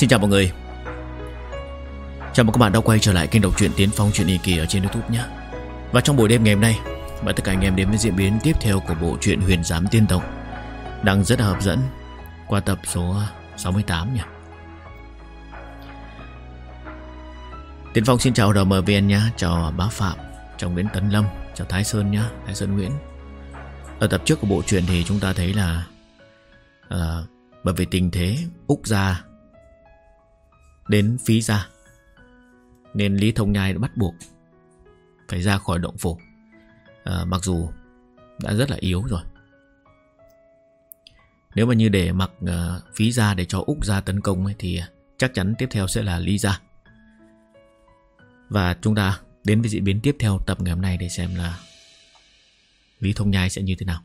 Xin chào mọi người. Chào mừng các bạn đã quay trở lại kênh đọc truyện Tiến Phong Chuyện Ý Kỳ ở trên Youtube nhé. Và trong buổi đêm ngày hôm nay Mời tất cả anh em đến với diễn biến tiếp theo của bộ truyện Huyền Giám Tiên Tộc Đang rất là hấp dẫn Qua tập số 68 nhé Tiến Phong xin chào RMVN nhé Chào Bá Phạm Chào Nguyễn Tấn Lâm Chào Thái Sơn nhé Thái Sơn Nguyễn. Ở tập trước của bộ truyện thì chúng ta thấy là uh, Bởi vì tình thế Úc ra Đến phí gia Nên Lý Thông Nhai đã bắt buộc Phải ra khỏi động phủ. À, Mặc dù Đã rất là yếu rồi. Nếu mà như để mặc uh, phí ra Để cho Úc ra tấn công ấy, Thì chắc chắn tiếp theo sẽ là Lý gia Và chúng ta Đến với diễn biến tiếp theo tập ngày hôm nay Để xem là Lý Thông Nhai sẽ như thế nào.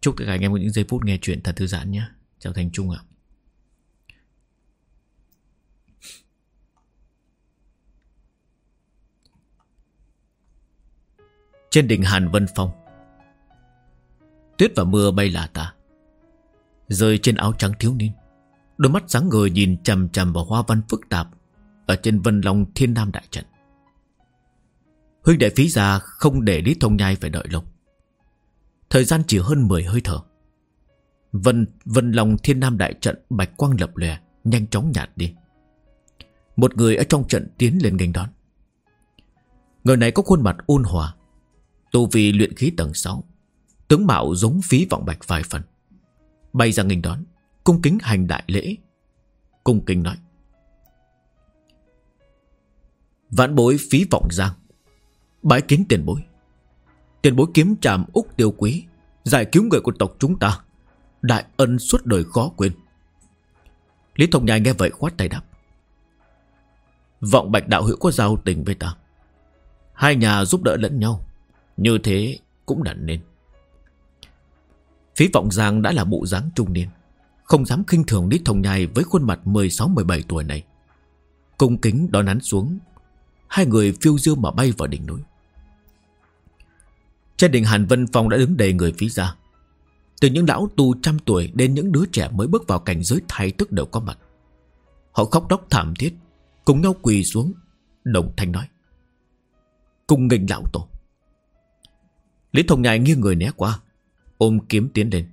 Chúc tất cả anh em có những giây phút nghe chuyện thật thư giãn nhé. Chào Thành Trung ạ. Trên đỉnh Hàn Vân Phong. Tuyết và mưa bay lả tả Rơi trên áo trắng thiếu niên Đôi mắt sáng ngời nhìn chằm chằm vào hoa văn phức tạp Ở trên vân long thiên nam đại trận. Huynh đệ phí ra không để Lý Thông Nhai phải đợi lâu. Thời gian chỉ hơn 10 hơi thở. Vân, vân long thiên nam đại trận Bạch quang lập lè Nhanh chóng nhạt đi. Một người ở trong trận tiến lên nghênh đón. Người này có khuôn mặt ôn hòa Tu vi luyện khí tầng 6 Tướng mạo giống phí vọng bạch vài phần. Bay ra nghênh đón, Cung kính hành đại lễ. Cung kính nói, Vãn bối phí vọng giang, Bái kiến tiền bối. Tiền bối kiếm tràm úc tiêu quý, Giải cứu người của tộc chúng ta, Đại ân suốt đời khó quên. Lý Thông Nhai nghe vậy khoát tay đáp, Vọng bạch đạo hữu có giao tình với ta. Hai nhà giúp đỡ lẫn nhau như thế cũng đã nên. Phí vọng giang đã là bộ dáng trung niên, Không dám khinh thường Lý Thông Nhai Với khuôn mặt 16-17 tuổi này. Cung kính đón hắn xuống, Hai người phiêu diêu mà bay vào đỉnh núi. Trên đỉnh Hàn Vân Phong đã đứng đầy người phí ra Từ những lão tu trăm tuổi Đến những đứa trẻ mới bước vào cảnh giới thay tức đều có mặt. Họ khóc đóc thảm thiết, Cùng nhau quỳ xuống, Đồng thanh nói. Cùng nghênh lão tổ. Lý Thông Nhai nghiêng người né qua, Ôm kiếm tiến lên.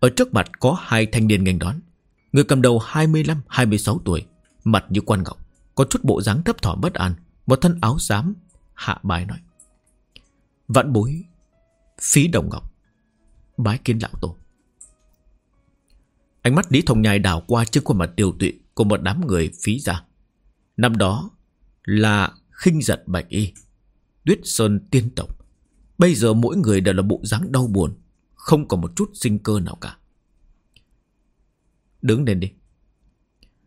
Ở trước mặt có hai thanh niên nghênh đón. Người cầm đầu 25-26 tuổi, Mặt như quan ngọc, Có chút bộ dáng thấp thỏm bất an, Một thân áo xám, Hạ bài nói. Vạn bối, Phí đồng ngọc, Bái kiến lão tổ. Ánh mắt Lý Thông Nhai đảo qua trên khuôn mặt tiêu tụy Của một đám người phí ra Năm đó là khinh giật bạch y, Tuyết Sơn tiên tộc. Bây giờ mỗi người đều là bộ dáng đau buồn, Không có một chút sinh cơ nào cả. Đứng lên đi.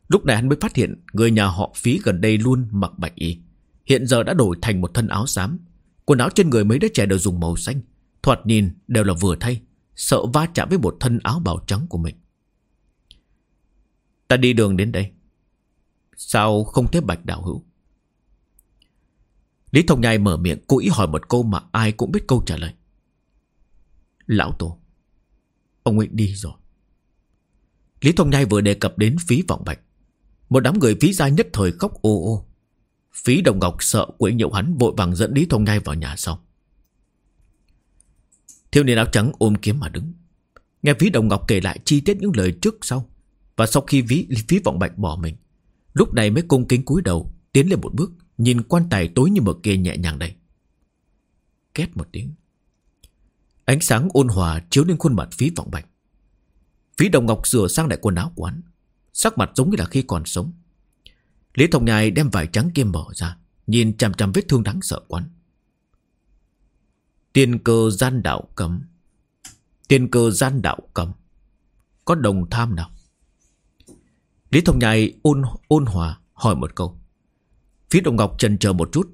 Lúc này hắn mới phát hiện Người nhà họ phí gần đây luôn mặc bạch y. Hiện giờ đã đổi thành một thân áo xám. Quần áo trên người mấy đứa trẻ đều dùng màu xanh. Thoạt nhìn đều là vừa thay, Sợ va chạm với một thân áo bào trắng của mình. Ta đi đường đến đây. Sao không thấy bạch đạo hữu? Lý Thông Nhai mở miệng cố ý hỏi một câu mà ai cũng biết câu trả lời. Lão Tổ, ông ấy đi rồi. Lý Thông Nhai vừa đề cập đến phí vọng bạch. Một đám người phí gia nhất thời khóc ô ô. Phí Đồng Ngọc sợ quỷ nhậu hắn vội vàng dẫn Lý Thông Nhai vào nhà sau. Thiếu niên áo trắng ôm kiếm mà đứng. Nghe phí Đồng Ngọc kể lại chi tiết những lời trước sau. Và sau khi phí, phí vọng bạch bỏ mình. Lúc này mới cung kính cúi đầu tiến lên một bước Nhìn quan tài tối như mực kia nhẹ nhàng đây. Két một tiếng. Ánh sáng ôn hòa chiếu lên khuôn mặt phí vọng bạch. Phí đồng ngọc sửa sang lại quần áo quán Sắc mặt giống như là khi còn sống. Lý Thông Nhai đem vải trắng kia mở ra, Nhìn chằm chằm vết thương đáng sợ quán Tiên cơ gian đạo cấm. Tiên cơ gian đạo cấm. Có đồng tham nào? Lý Thông Nhai ôn ôn hòa hỏi một câu. Phía Đồng Ngọc trần chờ một chút.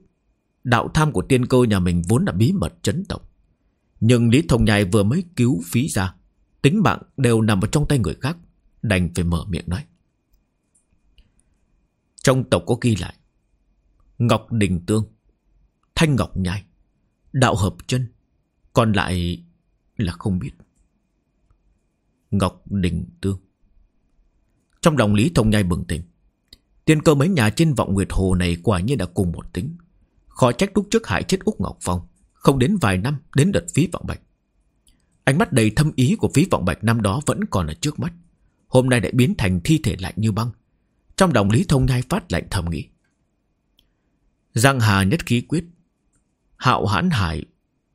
Đạo tham của tiên cơ nhà mình vốn là bí mật chấn tộc Nhưng Lý Thông Nhai vừa mới cứu phí ra, Tính mạng đều nằm ở trong tay người khác, Đành phải mở miệng nói. Trong tộc có ghi lại, Ngọc Đình Tương, Thanh Ngọc Nhai, Đạo Hợp chân, Còn lại là không biết. Ngọc Đình Tương. Trong lòng Lý Thông Nhai bừng tỉnh. Tiên cơ mấy nhà trên vọng Nguyệt Hồ này quả nhiên đã cùng một tính. Khó trách lúc trước hại chết Úc Ngọc Phong, Không đến vài năm đến đợt phí vọng bạch. Ánh mắt đầy thâm ý của phí vọng bạch năm đó vẫn còn ở trước mắt. Hôm nay đã biến thành thi thể lạnh như băng. Trong lòng Lý Thông Nhai phát lạnh thầm nghĩ. Giang Hà nhất khí quyết, Hạo hãn hải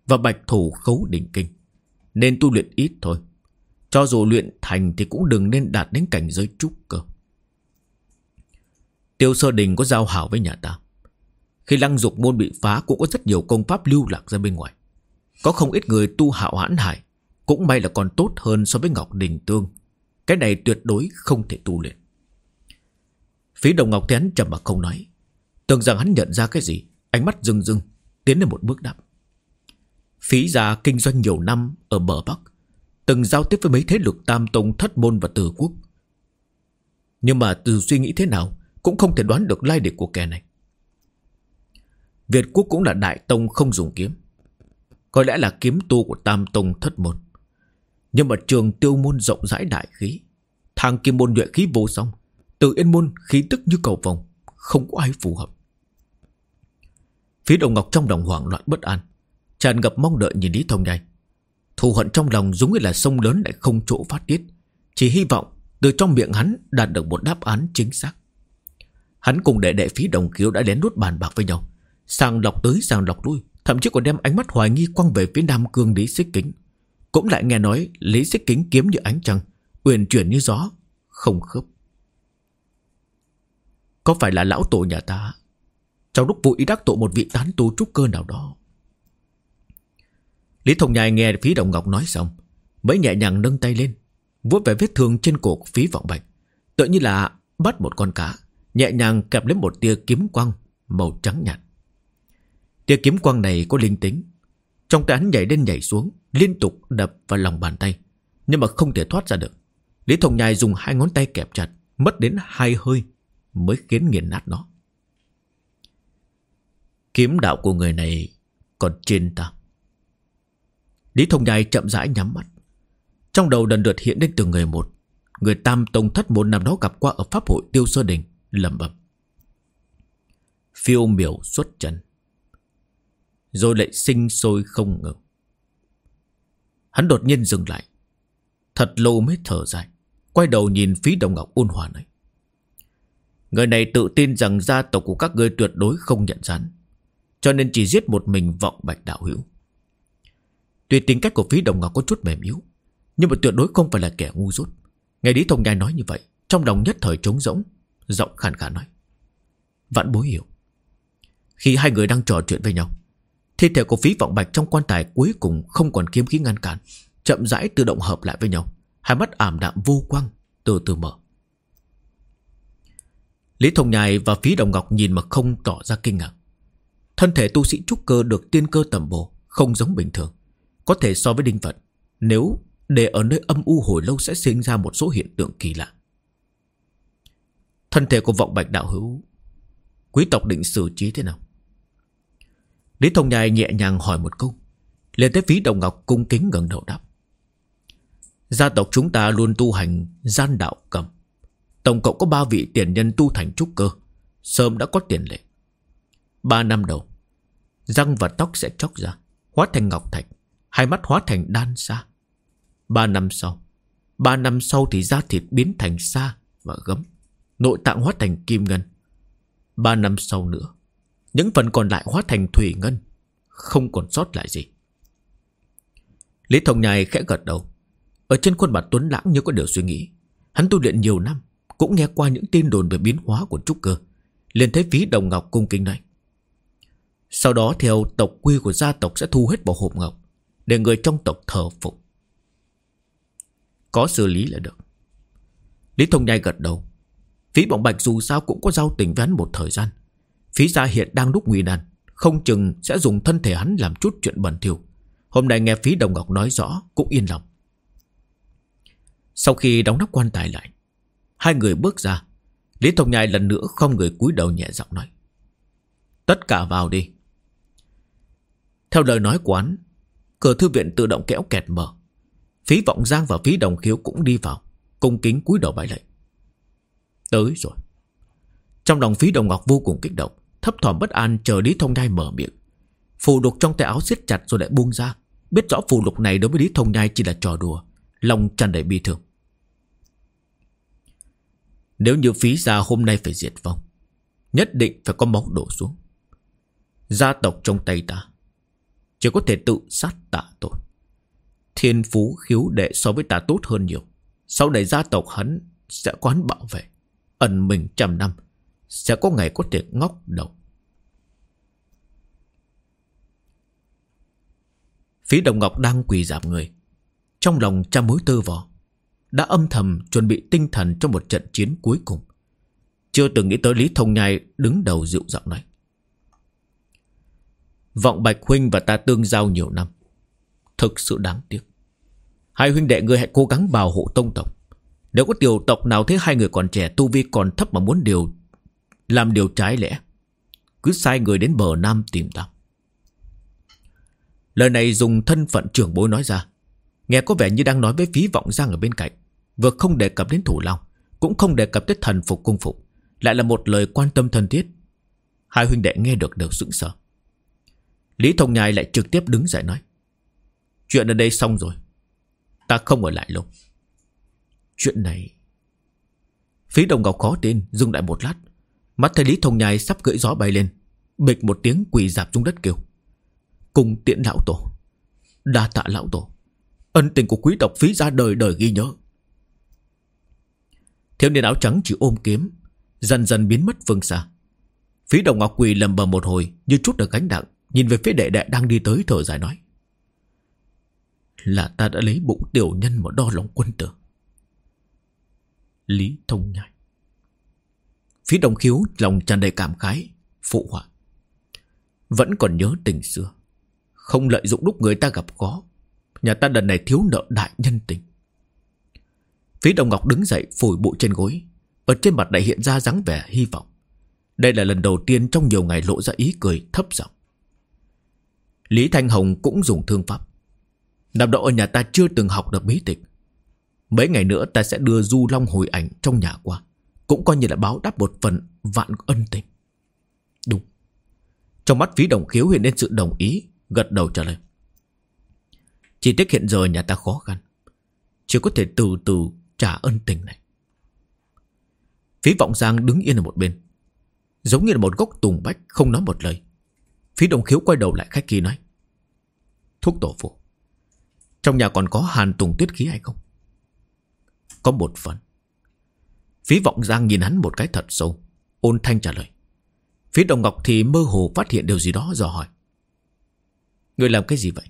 Và bạch thủ khấu đỉnh kinh, Nên tu luyện ít thôi. Cho dù luyện thành thì cũng đừng nên đạt đến cảnh giới trúc cơ. Tiêu sơ đình có giao hảo với nhà ta. Khi lăng dục môn bị phá, Cũng có rất nhiều công pháp lưu lạc ra bên ngoài. Có không ít người tu hạo hãn hải Cũng may là còn tốt hơn so với Ngọc Đình Tương. Cái này tuyệt đối không thể tu luyện. Phí đồng Ngọc Thén trầm mà không nói. Tưởng rằng hắn nhận ra cái gì, Ánh mắt rưng rưng, Tiến lên một bước đáp. Phí gia kinh doanh nhiều năm ở bờ Bắc, Từng giao tiếp với mấy thế lực Tam Tông, Thất Môn và Từ Quốc. Nhưng mà từ suy nghĩ thế nào cũng không thể đoán được lai lịch của kẻ này. Việt Quốc cũng là đại tông không dùng kiếm. Có lẽ là kiếm tu của Tam Tông Thất Môn. Nhưng mà trường tiêu môn rộng rãi đại khí, Thang kim môn nhuệ khí vô song, Từ yên môn khí tức như cầu vòng Không có ai phù hợp. Phía đồng ngọc trong lòng hoảng loạn bất an, Tràn ngập mong đợi nhìn Lý Thông Nhai. Thù hận trong lòng giống như là sông lớn lại không chỗ phát tiết, Chỉ hy vọng từ trong miệng hắn đạt được một đáp án chính xác. Hắn cùng đệ đệ phí đồng kiều đã lén lút bàn bạc với nhau. Sàng lọc tới sàng lọc lui, Thậm chí còn đem ánh mắt hoài nghi quăng về phía Nam Cương Lý Xích Kính. Cũng lại nghe nói Lý Xích Kính kiếm như ánh trăng, Uyển chuyển như gió, Không khớp. Có phải là lão tổ nhà ta? Trong lúc vụ ý đắc tội một vị tán tu trúc cơ nào đó. Lý Thông Nhai nghe phí đồng ngọc nói xong, Mới nhẹ nhàng nâng tay lên, vuốt về vết thương trên cổ phí vọng bạch. Tự như là bắt một con cá. Nhẹ nhàng kẹp lấy một tia kiếm quang Màu trắng nhạt. Tia kiếm quang này có linh tính. Trong tay hắn nhảy lên nhảy xuống, Liên tục đập vào lòng bàn tay, Nhưng mà không thể thoát ra được. Lý Thông Nhai dùng hai ngón tay kẹp chặt, Mất đến hai hơi Mới khiến nghiền nát nó. Kiếm đạo của người này Còn trên ta. Lý Thông Nhai chậm rãi nhắm mắt. Trong đầu lần lượt hiện lên từng người một. Người tam tông thất môn năm đó gặp qua Ở Pháp hội Tiêu Sơ Đình lẩm bẩm. Phiêu miểu xuất trần. Rồi lại sinh sôi không ngừng Hắn đột nhiên dừng lại. Thật lâu mới thở dài, Quay đầu nhìn phí đồng ngọc ôn hòa này. Người này tự tin rằng gia tộc của các ngươi tuyệt đối không nhận rắn, Cho nên chỉ giết một mình vọng bạch đạo hữu. Tuy tính cách của phí đồng ngọc có chút mềm yếu, Nhưng mà tuyệt đối không phải là kẻ ngu dốt. Nghe Lý Thông Nhai nói như vậy, Trong lòng nhất thời trống rỗng. Giọng khàn khàn nói. Vạn bối hiểu. Khi hai người đang trò chuyện với nhau, Thi thể của phí vọng bạch trong quan tài cuối cùng Không còn kiếm khí ngăn cản, Chậm rãi tự động hợp lại với nhau. Hai mắt ảm đạm vô quang Từ từ mở. Lý Thông nhài và phí đồng ngọc nhìn mà không tỏ ra kinh ngạc. Thân thể tu sĩ trúc cơ được tiên cơ tầm bổ, Không giống bình thường. Có thể so với đinh vật Nếu để ở nơi âm u hồi lâu Sẽ sinh ra một số hiện tượng kỳ lạ. Thân thể của vọng bạch đạo hữu, Quý tộc định xử trí thế nào? Lý Thông Nhai nhẹ nhàng hỏi một câu liền tới phí đồng ngọc cung kính gần đầu đáp. Gia tộc chúng ta luôn tu hành gian đạo cầm. Tổng cộng có ba vị tiền nhân tu thành trúc cơ, Sớm đã có tiền lệ. Ba năm đầu, Răng và tóc sẽ chóc ra, Hóa thành ngọc thạch, Hai mắt hóa thành đan xa Ba năm sau, Ba năm sau thì da thịt biến thành sa và gấm. Nội tạng hóa thành kim ngân. Ba năm sau nữa, Những phần còn lại hóa thành thủy ngân, Không còn sót lại gì. Lý Thông Nhai khẽ gật đầu. Ở trên khuôn mặt Tuấn Lãng như có điều suy nghĩ, Hắn tu luyện nhiều năm, Cũng nghe qua những tin đồn về biến hóa của trúc cơ, liền thấy phí đồng ngọc cung kính này Sau đó, theo tộc quy của gia tộc sẽ thu hết vào hộp ngọc, để người trong tộc thờ phục Có xử lý là được. Lý Thông Nhai gật đầu. Phí Bọng Bạch dù sao cũng có giao tình với hắn một thời gian. Phí gia hiện đang lúc nguy nan, Không chừng sẽ dùng thân thể hắn làm chút chuyện bẩn thỉu. Hôm nay nghe phí Đồng Ngọc nói rõ, Cũng yên lòng. Sau khi đóng nắp quan tài lại, Hai người bước ra. Lý Thông Nhai lần nữa không người cúi đầu nhẹ giọng nói, Tất cả vào đi. Theo lời nói của hắn, Cửa thư viện tự động kéo kẹt mở. Phí vọng giang và phí đồng khiếu cũng đi vào, Cung kính cúi đầu bái lạy. Tới rồi. Trong lòng phí đồng ngọc vô cùng kích động, Thấp thỏm bất an chờ Lý Thông Nhai mở miệng. Phù lục trong tay áo siết chặt rồi lại buông ra. Biết rõ phù lục này đối với Lý Thông Nhai chỉ là trò đùa, Lòng tràn đầy bi thương. Nếu như phí gia hôm nay phải diệt vong, Nhất định phải có máu đổ xuống. Gia tộc trong tay ta Chỉ có thể tự sát tạ tội. Thiên phú khiếu đệ so với ta tốt hơn nhiều. Sau này gia tộc hắn Sẽ quán bảo vệ. Ẩn mình trăm năm, Sẽ có ngày có thể ngóc đầu. Phí Đồng Ngọc đang quỳ giảm người. Trong lòng trăm mối tơ vò, Đã âm thầm chuẩn bị tinh thần Cho một trận chiến cuối cùng. Chưa từng nghĩ tới Lý Thông Nhai Đứng đầu dịu giọng nói. Vọng Bạch Huynh và ta tương giao nhiều năm. Thực sự đáng tiếc. Hai huynh đệ người hãy cố gắng bảo hộ tông tộc. Nếu có tiểu tộc nào thấy hai người còn trẻ Tu vi còn thấp mà muốn điều, Làm điều trái lẽ, Cứ sai người đến bờ Nam tìm ta. Lời này dùng thân phận trưởng bối nói ra. Nghe có vẻ như đang nói với phí vọng giang ở bên cạnh. Vừa không đề cập đến thủ long Cũng không đề cập tới thần phục cung phục. Lại là một lời quan tâm thân thiết. Hai huynh đệ nghe được đều sững sờ. Lý Thông Nhai lại trực tiếp đứng dậy nói, Chuyện ở đây xong rồi. Ta không ở lại lâu. Chuyện này. Phí đồng ngọc khó tin, Dừng lại một lát. Mắt thấy Lý Thông Nhai sắp gửi gió bay lên, Bịch một tiếng quỳ dạp xuống đất kêu. Cùng tiện lão tổ. Đa tạ lão tổ. Ân tình của quý tộc phí ra đời đời ghi nhớ. Thiếu niên áo trắng chỉ ôm kiếm, Dần dần biến mất phương xa. Phí đồng ngọc quỳ lầm bầm một hồi, Như chút được gánh nặng, Nhìn về phía đệ đệ đang đi tới thở dài nói. Là ta đã lấy bụng tiểu nhân mà đo lòng quân tử. Lý thông nhai. Phía đồng khiếu, lòng tràn đầy cảm khái, Phụ họa. Vẫn còn nhớ tình xưa. Không lợi dụng lúc người ta gặp khó Nhà ta đợt này thiếu nợ đại nhân tình. Phía đồng ngọc đứng dậy, phủi bụi trên gối. Ở trên mặt đại hiện ra dáng vẻ hy vọng. Đây là lần đầu tiên trong nhiều ngày lộ ra ý cười thấp giọng. Lý Thanh Hồng cũng dùng thương pháp. Năm đó ở nhà ta chưa từng học được bí tịch. Mấy ngày nữa ta sẽ đưa Du Long hồi ảnh trong nhà qua. Cũng coi như là báo đáp một phần vạn ân tình. Đúng. Trong mắt phí đồng khiếu hiện lên sự đồng ý, Gật đầu trả lời. Chỉ tiếc hiện giờ nhà ta khó khăn. Chỉ có thể từ từ trả ân tình này. Phí vọng giang đứng yên ở một bên. Giống như là một gốc tùng bách Không nói một lời. Phí đồng khiếu quay đầu lại khách kỳ nói. Thuốc tổ phụ, Trong nhà còn có hàn tùng tuyết khí hay không? Có một phần. Phí vọng giang nhìn hắn một cái thật sâu. Ôn thanh trả lời. Phía đồng ngọc thì mơ hồ phát hiện điều gì đó dò hỏi. Người làm cái gì vậy?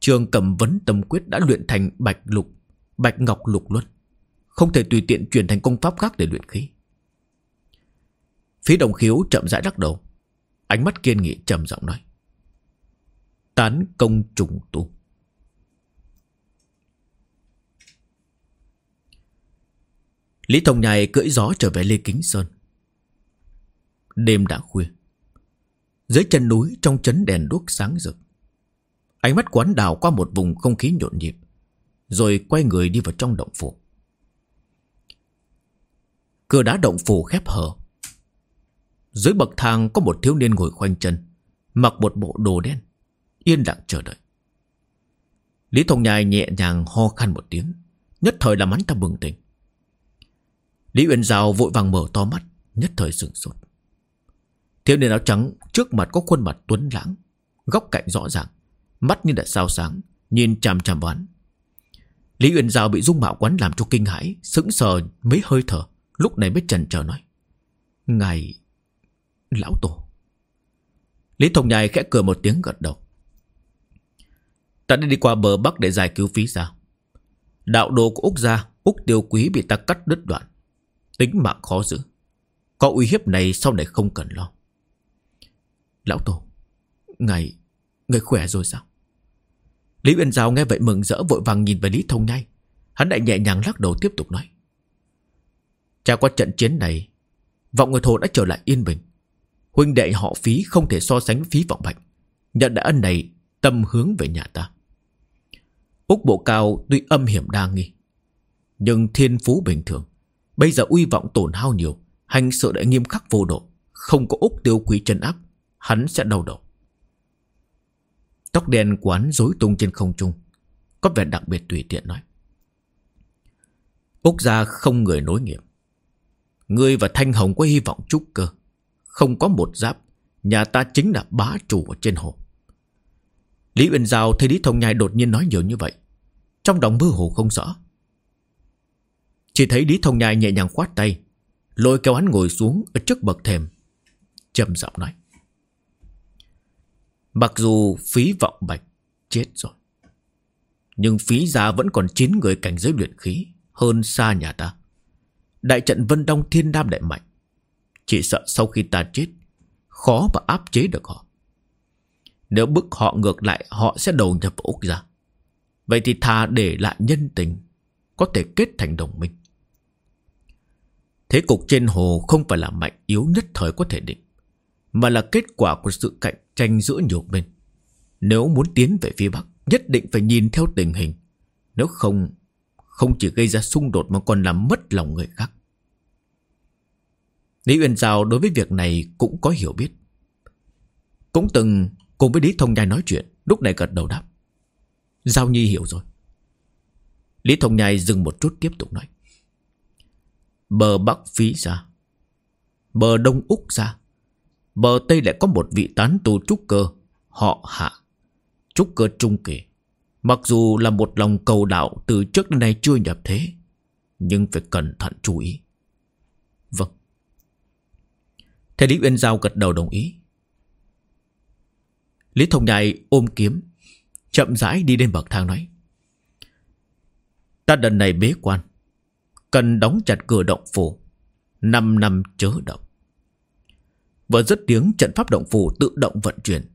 Trường cầm vấn tâm quyết đã luyện thành bạch lục, Bạch ngọc lục luân Không thể tùy tiện chuyển thành công pháp khác để luyện khí. Phía đồng khiếu chậm rãi đắc đầu. Ánh mắt kiên nghị trầm giọng nói. Tán công trùng tu. Lý Thông Nhai cưỡi gió trở về Lê Kính Sơn. Đêm đã khuya. Dưới chân núi trong chấn đèn đuốc sáng rực, Ánh mắt quán đào qua một vùng không khí nhộn nhịp, Rồi quay người đi vào trong động phủ. Cửa đá động phủ khép hờ. Dưới bậc thang có một thiếu niên ngồi khoanh chân, Mặc một bộ đồ đen, Yên lặng chờ đợi. Lý Thông Nhai nhẹ nhàng ho khan một tiếng, Nhất thời làm hắn ta bừng tỉnh. Lý Uyên Giao vội vàng mở to mắt, Nhất thời sửng sốt. Thiếu niên áo trắng trước mặt có khuôn mặt tuấn lãng, Góc cạnh rõ ràng, Mắt như đã sao sáng, Nhìn chằm chằm vào Lý Uyên Giao bị dung mạo quán làm cho kinh hãi, Sững sờ mấy hơi thở, Lúc này mới chần chờ nói, Ngài Lão Tổ. Lý Thông Nhai khẽ cười một tiếng gật đầu. Ta đã đi qua bờ Bắc để giải cứu phí ra Đạo đồ của Úc gia, Úc tiêu quý bị ta cắt đứt đoạn. Tính mạng khó giữ. Có uy hiếp này sau này không cần lo? Lão Tổ, Ngài Ngài khỏe rồi sao? Lý Uyên Giao nghe vậy mừng rỡ, vội vàng nhìn về Lý Thông Nhai. Hắn lại nhẹ nhàng lắc đầu tiếp tục nói. Trải qua trận chiến này, Vọng người thổ đã trở lại yên bình. Huynh đệ họ phí không thể so sánh phí vọng bạch Nhận đã ân này, tâm hướng về nhà ta. Úc Bộ Cao tuy âm hiểm đa nghi, Nhưng thiên phú bình thường. Bây giờ uy vọng tổn hao nhiều, Hành sự đã nghiêm khắc vô độ, Không có Úc tiêu quý chân áp, Hắn sẽ đau đầu. Tóc đen quán rối tung trên không trung, Có vẻ đặc biệt tùy tiện nói. Úc gia không người nối nghiệp. Ngươi và Thanh Hồng có hy vọng trúc cơ. Không có một giáp, Nhà ta chính là bá chủ ở trên hồ. Lý Uyên Giao thấy Lý Thông Nhai đột nhiên nói nhiều như vậy, Trong lòng mơ hồ không rõ. Chỉ thấy Lý Thông Nhai nhẹ nhàng khoát tay, Lôi kéo hắn ngồi xuống Ở trước bậc thềm, trầm giọng nói. Mặc dù phí vọng bạch chết rồi, Nhưng phí gia vẫn còn 9 người cảnh giới luyện khí Hơn xa nhà ta. Đại trận Vân Đông Thiên Nam đại mạnh, Chỉ sợ sau khi ta chết, Khó mà áp chế được họ. Nếu bức họ ngược lại, Họ sẽ đầu nhập vào Úc ra. Vậy thì thà để lại nhân tình, Có thể kết thành đồng minh. Thế cục trên hồ không phải là mạnh yếu nhất thời có thể định, Mà là kết quả của sự cạnh tranh giữa nhiều bên. Nếu muốn tiến về phía Bắc, Nhất định phải nhìn theo tình hình. Nếu không Không chỉ gây ra xung đột mà còn làm mất lòng người khác. Lý Uyên Giao đối với việc này cũng có hiểu biết. Cũng từng cùng với Lý Thông Nhai nói chuyện, Lúc này gật đầu đáp. Giao Nhi hiểu rồi. Lý Thông Nhai dừng một chút tiếp tục nói. Bờ Bắc phí ra Bờ Đông Úc ra Bờ Tây lại có một vị tán tu trúc cơ, Họ hạ, Trúc cơ trung kỳ. Mặc dù là một lòng cầu đạo Từ trước đến nay chưa nhập thế, Nhưng phải cẩn thận chú ý. Vâng. Thầy Lý Uyên Giao gật đầu đồng ý. Lý Thông Nhai ôm kiếm, Chậm rãi đi lên bậc thang nói, Ta lần này bế quan Cần đóng chặt cửa động phủ. Năm năm chớ động. Vừa dứt tiếng, trận pháp động phủ tự động vận chuyển.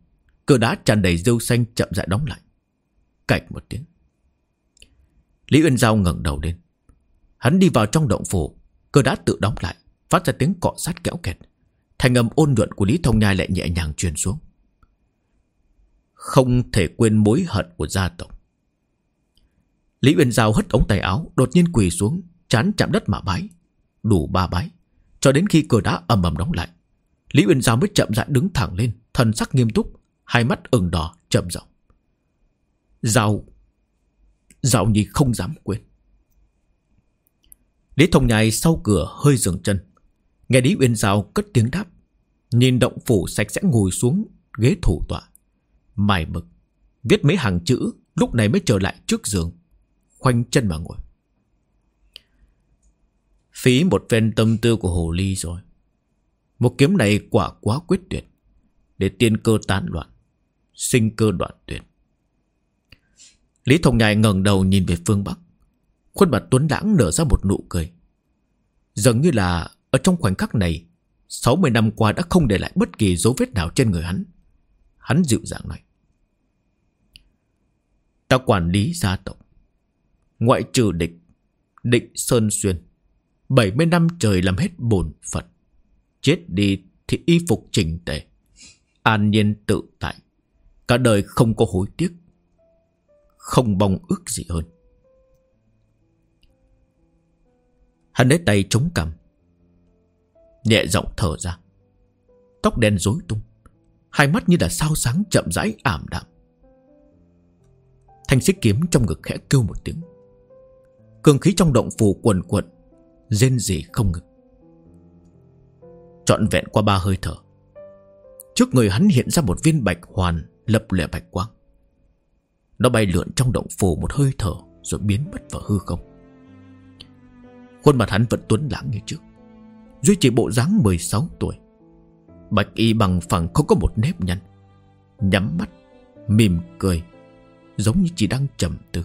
Cửa đá tràn đầy rêu xanh chậm rãi đóng lại. Cạch một tiếng. Lý Uyên Giao ngẩng đầu lên. Hắn đi vào trong động phủ. Cửa đá tự đóng lại, Phát ra tiếng cọ sát kéo kẹt. Thành âm ôn nhuận của Lý Thông Nhai lại nhẹ nhàng truyền xuống. Không thể quên mối hận của gia tộc. Lý Uyên Giao hất ống tay áo, Đột nhiên quỳ xuống Chán chạm đất mà bái. Đủ ba bái. Cho đến khi cửa đá ầm ầm đóng lại, Lý Uyên Giao mới chậm rãi đứng thẳng lên, Thần sắc nghiêm túc, Hai mắt ửng đỏ, chậm giọng Giao Giao Nhi không dám quên. Lý Thông Nhai sau cửa hơi dừng chân. Nghe Lý Uyên Giao cất tiếng đáp, Nhìn động phủ sạch sẽ ngồi xuống Ghế thủ tọa. Mài mực, Viết mấy hàng chữ, Lúc này mới trở lại trước giường, Khoanh chân mà ngồi. Phí một phen tâm tư của Hồ Ly rồi. Một kiếm này quả quá quyết tuyệt, Để tiên cơ tán loạn, Sinh cơ đoạn tuyệt. Lý Thông Nhai ngẩng đầu nhìn về phương Bắc, Khuôn mặt Tuấn Lãng nở ra một nụ cười. Dường như là Ở trong khoảnh khắc này 60 năm qua đã không để lại bất kỳ dấu vết nào trên người hắn. Hắn dịu dàng nói, Ta quản lý gia tộc, Ngoại trừ địch Định Sơn Xuyên 70 năm trời làm hết bổn phận. Chết đi thì y phục trình tề. An nhiên tự tại. Cả đời không có hối tiếc. Không mong ước gì hơn. Hắn lấy tay chống cằm. Nhẹ giọng thở ra. Tóc đen rối tung. Hai mắt như là sao sáng chậm rãi, ảm đạm. Thanh xích kiếm trong ngực khẽ kêu một tiếng. Cường khí trong động phủ quần quận Rên rỉ không ngừng. Trọn vẹn qua ba hơi thở, Trước người hắn hiện ra một viên bạch hoàn Lập lẻ bạch quang. Nó bay lượn trong động phủ một hơi thở Rồi biến mất vào hư không. Khuôn mặt hắn vẫn tuấn lãng như trước, Duy trì bộ dáng 16 tuổi. Bạch y bằng phẳng không có một nếp nhăn, Nhắm mắt, Mỉm cười, Giống như chỉ đang trầm tư.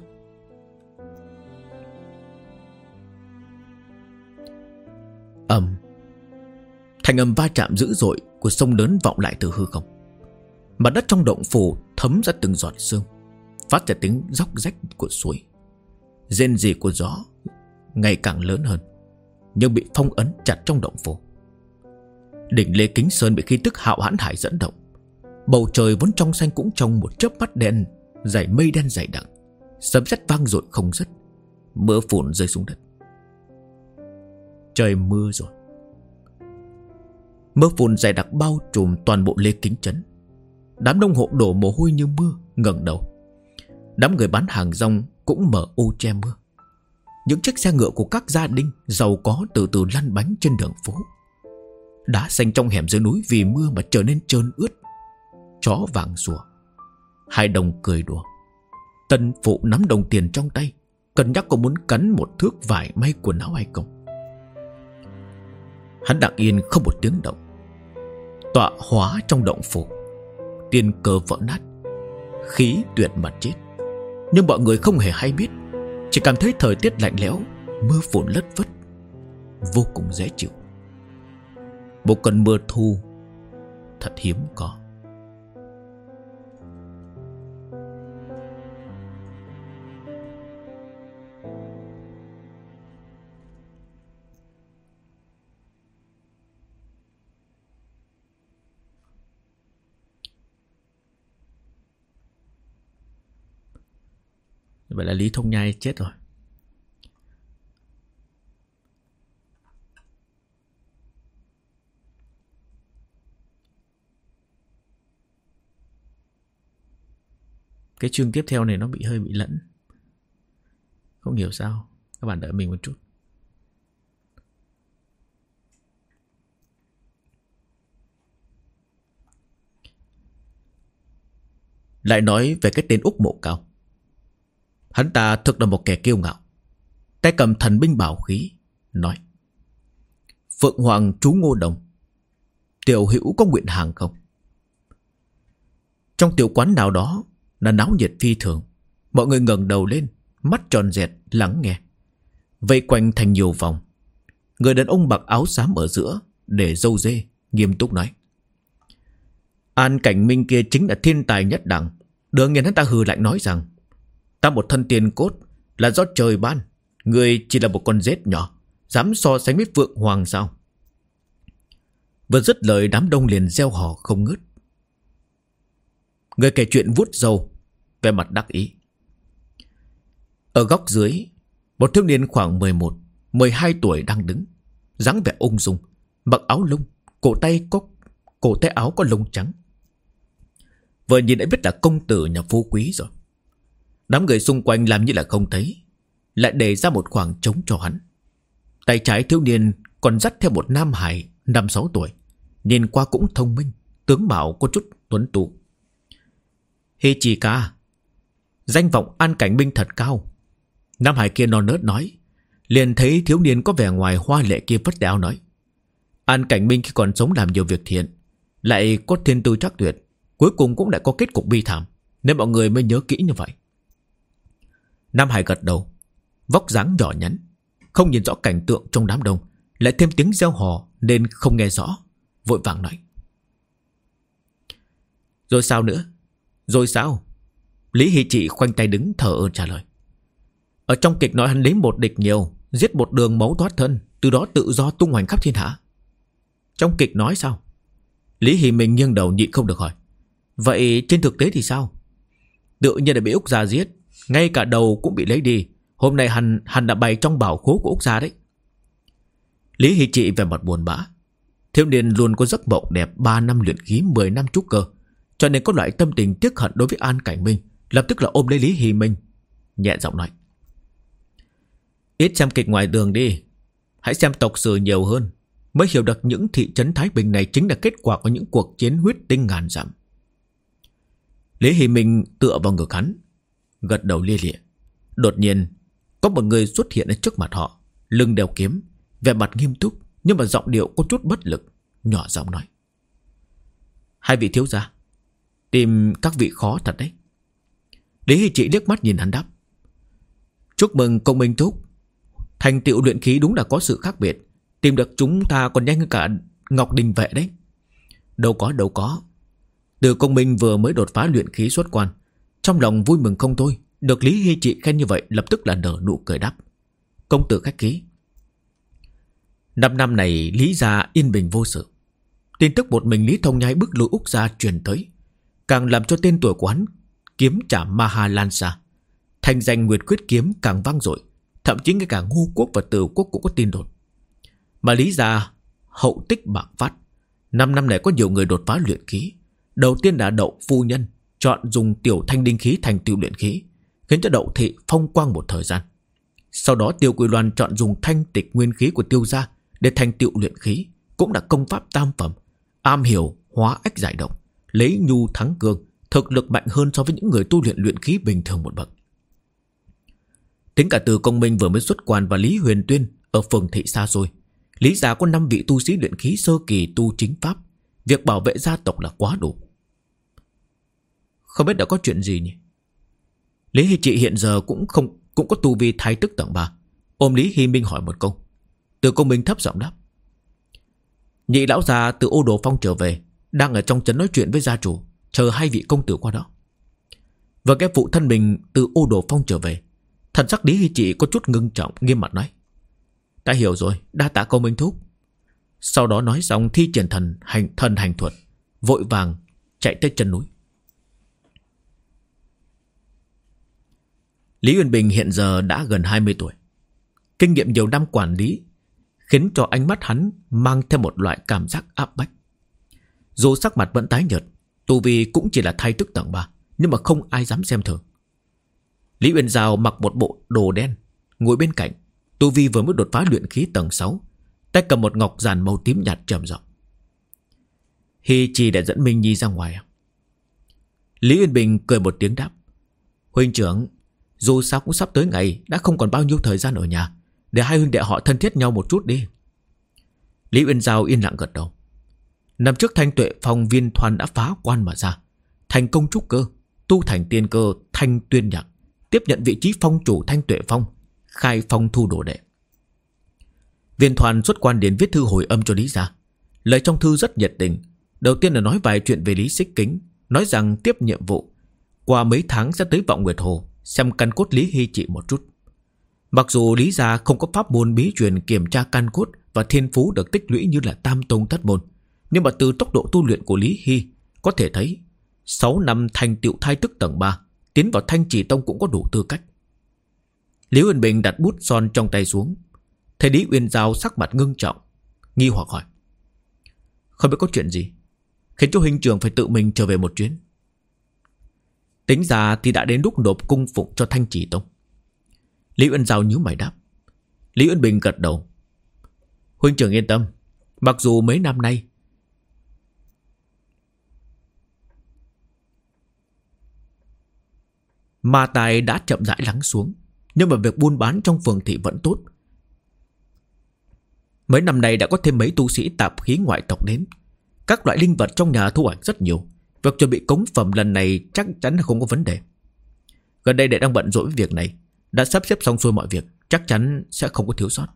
Âm. Thành âm va chạm dữ dội Của sông lớn vọng lại từ hư không. Mặt đất trong động phủ thấm ra từng giọt sương, Phát ra tiếng róc rách của suối. Rên rỉ của gió Ngày càng lớn hơn, Nhưng bị phong ấn chặt trong động phủ. Đỉnh Lê Kính Sơn bị khí tức hạo hãn hải dẫn động. Bầu trời vốn trong xanh cũng trong một chớp mắt đen, Dày mây đen dày đặc, Sấm sét vang dội không dứt, Mưa phùn rơi xuống đất. Trời mưa rồi. Mưa phùn dày đặc bao trùm toàn bộ lê kính chấn Đám đông hộ đổ mồ hôi như mưa, ngẩng đầu. Đám người bán hàng rong cũng mở ô che mưa. Những chiếc xe ngựa của các gia đình Giàu có từ từ lăn bánh trên đường phố. Đá xanh trong hẻm dưới núi Vì mưa mà trở nên trơn ướt. Chó vàng rùa. Hai đồng cười đùa. Tân phụ nắm đồng tiền trong tay, Cân nhắc có muốn cắn một thước vải may quần áo hay không. Hắn đặng yên không một tiếng động. Tọa hóa trong động phủ. Tiên cơ vỡ nát. Khí tuyệt mặt chết. Nhưng mọi người không hề hay biết. Chỉ cảm thấy thời tiết lạnh lẽo, Mưa phùn lất vất Vô cùng dễ chịu. Một cơn mưa thu. Thật hiếm có. Vậy là Lý Thông Nhai chết rồi. Cái chương tiếp theo này nó bị hơi bị lẫn. Không hiểu sao. Các bạn đợi mình một chút. Lại nói về cái tên Úc Mộ Cao. Hắn ta thực là một kẻ kiêu ngạo. Tay cầm thần binh bảo khí, Nói, Phượng Hoàng chú Ngô Đồng, Tiểu hữu có nguyện hàng không? Trong tiểu quán nào đó Là náo nhiệt phi thường. Mọi người ngẩng đầu lên, Mắt tròn dẹt lắng nghe. Vây quanh thành nhiều vòng. Người đàn ông mặc áo xám ở giữa, Để dâu dê, Nghiêm túc nói, An cảnh minh kia chính là thiên tài nhất đẳng Đường nhiên hắn ta hừ lạnh nói rằng Ta một thân tiền cốt, Là do trời ban. Người chỉ là một con rết nhỏ, Dám so sánh với Phượng Hoàng sao? Vừa dứt lời, đám đông liền gieo hò không ngớt. Người kể chuyện vuốt dầu Về mặt đắc ý. Ở góc dưới, Một thiếu niên khoảng 11 12 tuổi đang đứng, dáng vẻ ung dung, Mặc áo lông, Cổ tay có, Cổ tay áo có lông trắng. Vừa nhìn đã biết là công tử nhà phú quý rồi. Đám người xung quanh làm như là không thấy. Lại để ra một khoảng trống cho hắn. Tay trái thiếu niên còn dắt theo một nam hải Năm sáu tuổi. Nhìn qua cũng thông minh, Tướng mạo có chút tuấn tú. Hi chỉ ca, Danh vọng an cảnh binh thật cao. Nam hải kia non nớt nói, Liền thấy thiếu niên có vẻ ngoài hoa lệ kia vất đáo nói. An cảnh binh khi còn sống làm nhiều việc thiện, Lại có thiên tư chắc tuyệt, Cuối cùng cũng đã có kết cục bi thảm. Nên mọi người mới nhớ kỹ như vậy. Nam Hải gật đầu, Vóc dáng nhỏ nhắn, Không nhìn rõ cảnh tượng trong đám đông, Lại thêm tiếng reo hò nên không nghe rõ, Vội vàng nói. Rồi sao nữa? Rồi sao? Lý Hy Trị khoanh tay đứng thở ơn trả lời. Ở trong kịch nói hắn lấy một địch nhiều, Giết một đường máu thoát thân, Từ đó tự do tung hoành khắp thiên hạ. Trong kịch nói sao? Lý Hy mình nghiêng đầu nhịn không được hỏi. Vậy trên thực tế thì sao? Tự nhiên là bị Úc già giết ngay cả đầu cũng bị lấy đi. Hôm nay hắn, hắn đã bày trong bảo khố của Úc gia đấy. Lý Hy Trị về mặt buồn bã. Thiếu niên luôn có giấc mộng đẹp 3 năm luyện khí 10 năm trúc cơ Cho nên có loại tâm tình tiếc hận đối với An Cảnh Minh Lập tức là ôm lấy Lý Hy Minh Nhẹ giọng nói. Ít xem kịch ngoài đường đi Hãy xem tộc sử nhiều hơn Mới hiểu được những thị trấn Thái Bình này Chính là kết quả của những cuộc chiến huyết tinh ngàn dặm. Lý Hy Minh tựa vào ngực hắn gật đầu lia lịa. Đột nhiên, có một người xuất hiện ở trước mặt họ, lưng đeo kiếm, vẻ mặt nghiêm túc, nhưng mà giọng điệu có chút bất lực, nhỏ giọng nói. Hai vị thiếu gia, tìm các vị khó thật đấy. Lý Hy Trị liếc mắt nhìn hắn đáp. Chúc mừng công minh thúc. Thành tựu luyện khí đúng là có sự khác biệt. Tìm được chúng ta còn nhanh hơn cả Ngọc Đình Vệ đấy. Đâu có, đâu có. Từ công minh vừa mới đột phá luyện khí xuất quan. Trong lòng vui mừng không thôi Được Lý Hy Trị khen như vậy Lập tức là nở nụ cười đáp. Công tử khách ký Năm năm này Lý gia yên bình vô sự. Tin tức một mình Lý Thông Nhai bước lùi Úc gia truyền tới Càng làm cho tên tuổi của hắn Kiếm trả Maha lan xa Thành danh Nguyệt Quyết Kiếm càng vang dội Thậm chí ngay cả ngu quốc và tử quốc cũng có tin đồn. Mà lý gia hậu tích bạc phát. Năm năm này có nhiều người đột phá luyện khí. Đầu tiên là đậu phu nhân, chọn dùng tiểu thanh đinh khí thành tiêu luyện khí, khiến cho đậu thị phong quang một thời gian. Sau đó tiêu quỳ loan chọn dùng thanh tịch nguyên khí của tiêu gia để thành tiêu luyện khí, cũng là công pháp tam phẩm, am hiểu hóa ách giải độc lấy nhu thắng cương, thực lực mạnh hơn so với những người tu luyện luyện khí bình thường một bậc. Tính cả từ công minh vừa mới xuất quan và Lý Huyền Tuyên ở phường thị xa xôi, Lý gia có 5 vị tu sĩ luyện khí sơ kỳ tu chính pháp, việc bảo vệ gia tộc là quá đủ. Không biết đã có chuyện gì nhỉ? Lý Hy Trị hiện giờ cũng không cũng có tu vi thái tức tầng 3. Ôm Lý Hy Minh hỏi một câu. Từ công minh thấp giọng đáp. Nhị lão già từ ô đồ phong trở về, đang ở trong trấn nói chuyện với gia chủ, chờ hai vị công tử qua đó. Và cái phụ thân mình từ ô đồ phong trở về, thần sắc Lý Hy Trị có chút ngưng trọng, nghiêm mặt nói. Đã hiểu rồi, đa tạ công minh thúc. Sau đó nói xong thi triển thần hành thần hành thuật, vội vàng chạy tới chân núi. Lý Uyên Bình hiện giờ đã gần 20 tuổi. Kinh nghiệm nhiều năm quản lý khiến cho ánh mắt hắn mang theo một loại cảm giác áp bách. Dù sắc mặt vẫn tái nhợt, tu vi cũng chỉ là thay tức tầng 3, nhưng mà không ai dám xem thường. Lý Uyên Giao mặc một bộ đồ đen, ngồi bên cạnh, tu vi vừa mới đột phá luyện khí tầng 6, tay cầm một ngọc giàn màu tím nhạt trầm giọng. Hi Chi đã dẫn Minh Nhi ra ngoài à? Lý Uyên Bình cười một tiếng đáp. Huynh trưởng, dù sao cũng sắp tới ngày, Đã không còn bao nhiêu thời gian ở nhà. Để hai huynh đệ họ thân thiết nhau một chút đi. Lý Uyên Giao yên lặng gật đầu. Năm trước thanh tuệ phòng viên thoan đã phá quan mà ra. Thành công trúc cơ, Tu thành tiên cơ thanh tuyên nhạc, Tiếp nhận vị trí phong chủ thanh tuệ phong, Khai phong thu đồ đệ. Viên thoan xuất quan đến viết thư hồi âm cho Lý gia. Lời trong thư rất nhiệt tình. Đầu tiên là nói vài chuyện về Lý Xích Kính, Nói rằng tiếp nhiệm vụ, Qua mấy tháng sẽ tới vọng Nguyệt Hồ. Xem căn cốt Lý Hy trị một chút Mặc dù Lý Gia không có pháp môn bí truyền kiểm tra căn cốt và thiên phú được tích lũy như là tam tông thất môn, nhưng mà từ tốc độ tu luyện của Lý Hy có thể thấy 6 năm thành tựu thai tức tầng 3, tiến vào thanh trì tông cũng có đủ tư cách. Lý Uyên Bình đặt bút son trong tay xuống, thấy Lý Uyên Giao sắc mặt ngưng trọng, nghi hoặc hỏi. Không biết có chuyện gì, khiến cho huynh trường phải tự mình trở về một chuyến. Tính ra thì đã đến lúc nộp cung phụng cho Thanh Chỉ Tông. Lý Uyên Giao nhíu mày đáp. Lý Uyên Bình gật đầu. Huynh trưởng yên tâm. Mặc dù mấy năm nay Ma tài đã chậm rãi lắng xuống, Nhưng mà việc buôn bán trong phường thị vẫn tốt Mấy năm nay đã có thêm mấy tu sĩ tạp khí ngoại tộc đến Các loại linh vật trong nhà thu hoạch rất nhiều Việc chuẩn bị cống phẩm lần này chắc chắn là không có vấn đề. Gần đây đệ đang bận rộn với việc này. Đã sắp xếp xong xuôi mọi việc. Chắc chắn sẽ không có thiếu sót.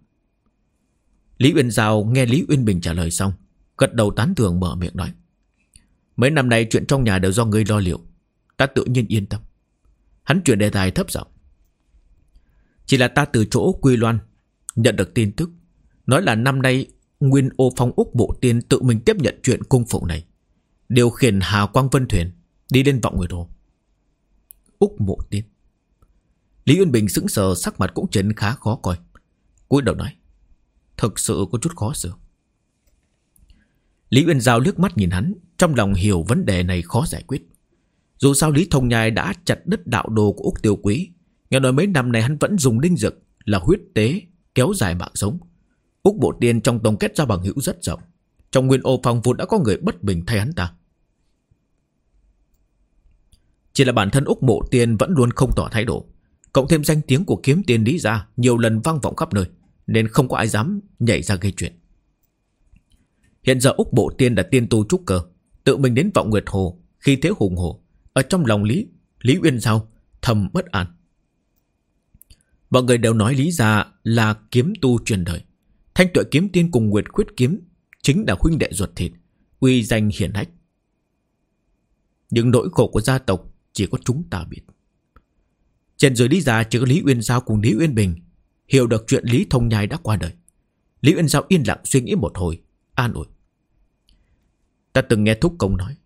Lý Uyên Giao nghe Lý Uyên Bình trả lời xong. Gật đầu tán thường mở miệng nói. Mấy năm nay chuyện trong nhà đều do ngươi lo liệu. Ta tự nhiên yên tâm. Hắn chuyển đề tài thấp giọng. Chỉ là ta từ chỗ Quy Loan nhận được tin tức. Nói là năm nay Nguyên ô phong Úc Bộ Tiên tự mình tiếp nhận chuyện cung phụ này. Điều khiển Hà Quang Vân Thuyền, Đi lên vọng người đồ Úc mộ tiên. Lý Uyên Bình sững sờ, sắc mặt cũng trở nên khá khó coi. Cúi đầu nói, Thực sự có chút khó xử. Lý Uyên Giao liếc mắt nhìn hắn, Trong lòng hiểu vấn đề này khó giải quyết. Dù sao Lý Thông Nhai đã chặt đứt đạo đồ của Úc Tiêu Quý, Nghe nói mấy năm này hắn vẫn dùng đinh dực Là huyết tế kéo dài mạng sống. Úc Bộ Tiên trong tổng kết ra bằng hữu rất rộng. Trong nguyên ô phòng vốn đã có người bất bình thay hắn ta chỉ là bản thân Úc Mộ Tiên vẫn luôn không tỏ thái độ. Cộng thêm danh tiếng của kiếm tiền lý ra Nhiều lần vang vọng khắp nơi, Nên không có ai dám nhảy ra gây chuyện. Hiện giờ Úc Bộ Tiên đã tiên tu trúc cơ, Tự mình đến vọng Nguyệt Hồ, Khi thế hùng hồ Ở trong lòng Lý Lý Uyên Giao thầm bất an. Mọi người đều nói Lý ra là kiếm tu truyền đời. Thanh tuệ kiếm tiên cùng Nguyệt Khuyết kiếm Chính là huynh đệ ruột thịt, Uy danh hiển hách. Những nỗi khổ của gia tộc chỉ có chúng ta biết. Trên dưới Lý Gia, chỉ có Lý Uyên Giao cùng Lý Uyên Bình Hiểu được chuyện Lý Thông Nhai đã qua đời. Lý Uyên Giao yên lặng suy nghĩ một hồi, An ủi. Ta từng nghe Thúc Công nói,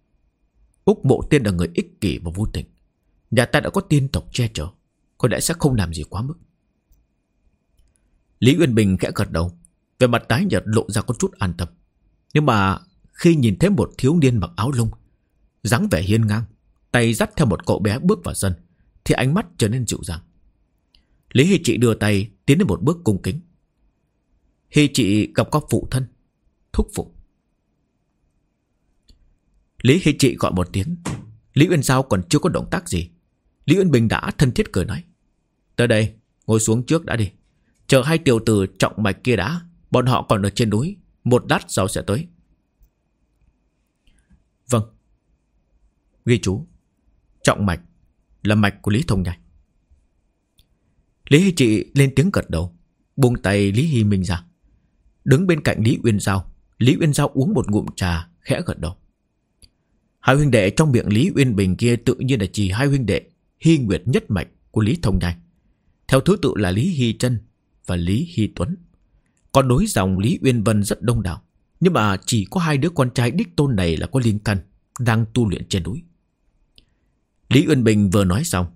Úc Mộ Tiên là người ích kỷ và vô tình. Nhà ta đã có tiên tộc che chở, Có lẽ sẽ không làm gì quá mức. Lý Uyên Bình khẽ gật đầu, Về mặt tái nhợt lộ ra có chút an tâm. Nhưng mà khi nhìn thấy một thiếu niên mặc áo lông, dáng vẻ hiên ngang Tay dắt theo một cậu bé bước vào sân, Thì ánh mắt trở nên dịu dàng. Lý Hy Trị đưa tay tiến đến một bước cung kính. Hy Trị gặp có phụ thân, Thúc phụ. Lý Hy Trị gọi một tiếng. Lý Uyên Giao còn chưa có động tác gì. Lý Uyên Bình đã thân thiết cười nói, Tới đây, ngồi xuống trước đã đi. Chờ hai tiểu tử trọng mạch kia đã, Bọn họ còn ở trên núi, Một đát sau sẽ tới. Vâng. Ghi chú. Trọng mạch là mạch của Lý Thông Nhai. Lý Hy Trị lên tiếng gật đầu, Buông tay Lý Hy Minh ra. Đứng bên cạnh Lý Uyên Giao, Lý Uyên Giao uống một ngụm trà, Khẽ gật đầu. Hai huynh đệ trong miệng Lý Uyên Bình kia Tự nhiên là chỉ hai huynh đệ Hy Nguyệt nhất mạch của Lý Thông Nhai. Theo thứ tự là Lý Hy Trân Và Lý Hy Tuấn. Còn đối dòng Lý Uyên Vân rất đông đảo, Nhưng mà chỉ có hai đứa con trai đích tôn này Là có liên căn Đang tu luyện trên núi. Lý Uyên Bình vừa nói xong,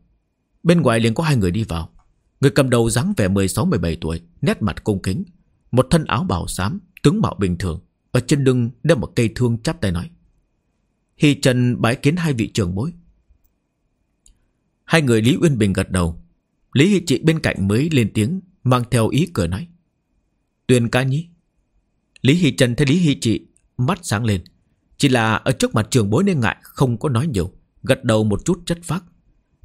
Bên ngoài liền có hai người đi vào. Người cầm đầu dáng vẻ 16-17 tuổi, Nét mặt cung kính, Một thân áo bào xám, Tướng mạo bình thường, Ở trên lưng đeo một cây thương chắp tay nói Hy Trần bái kiến hai vị trưởng bối. Hai người Lý Uyên Bình gật đầu. Lý Hy Trị bên cạnh mới lên tiếng, Mang theo ý cười nói, Tuyền ca nhí. Lý Hy Trần thấy Lý Hy Trị Mắt sáng lên. Chỉ là ở trước mặt trường bối nên ngại Không có nói nhiều. Gật đầu một chút chất phác.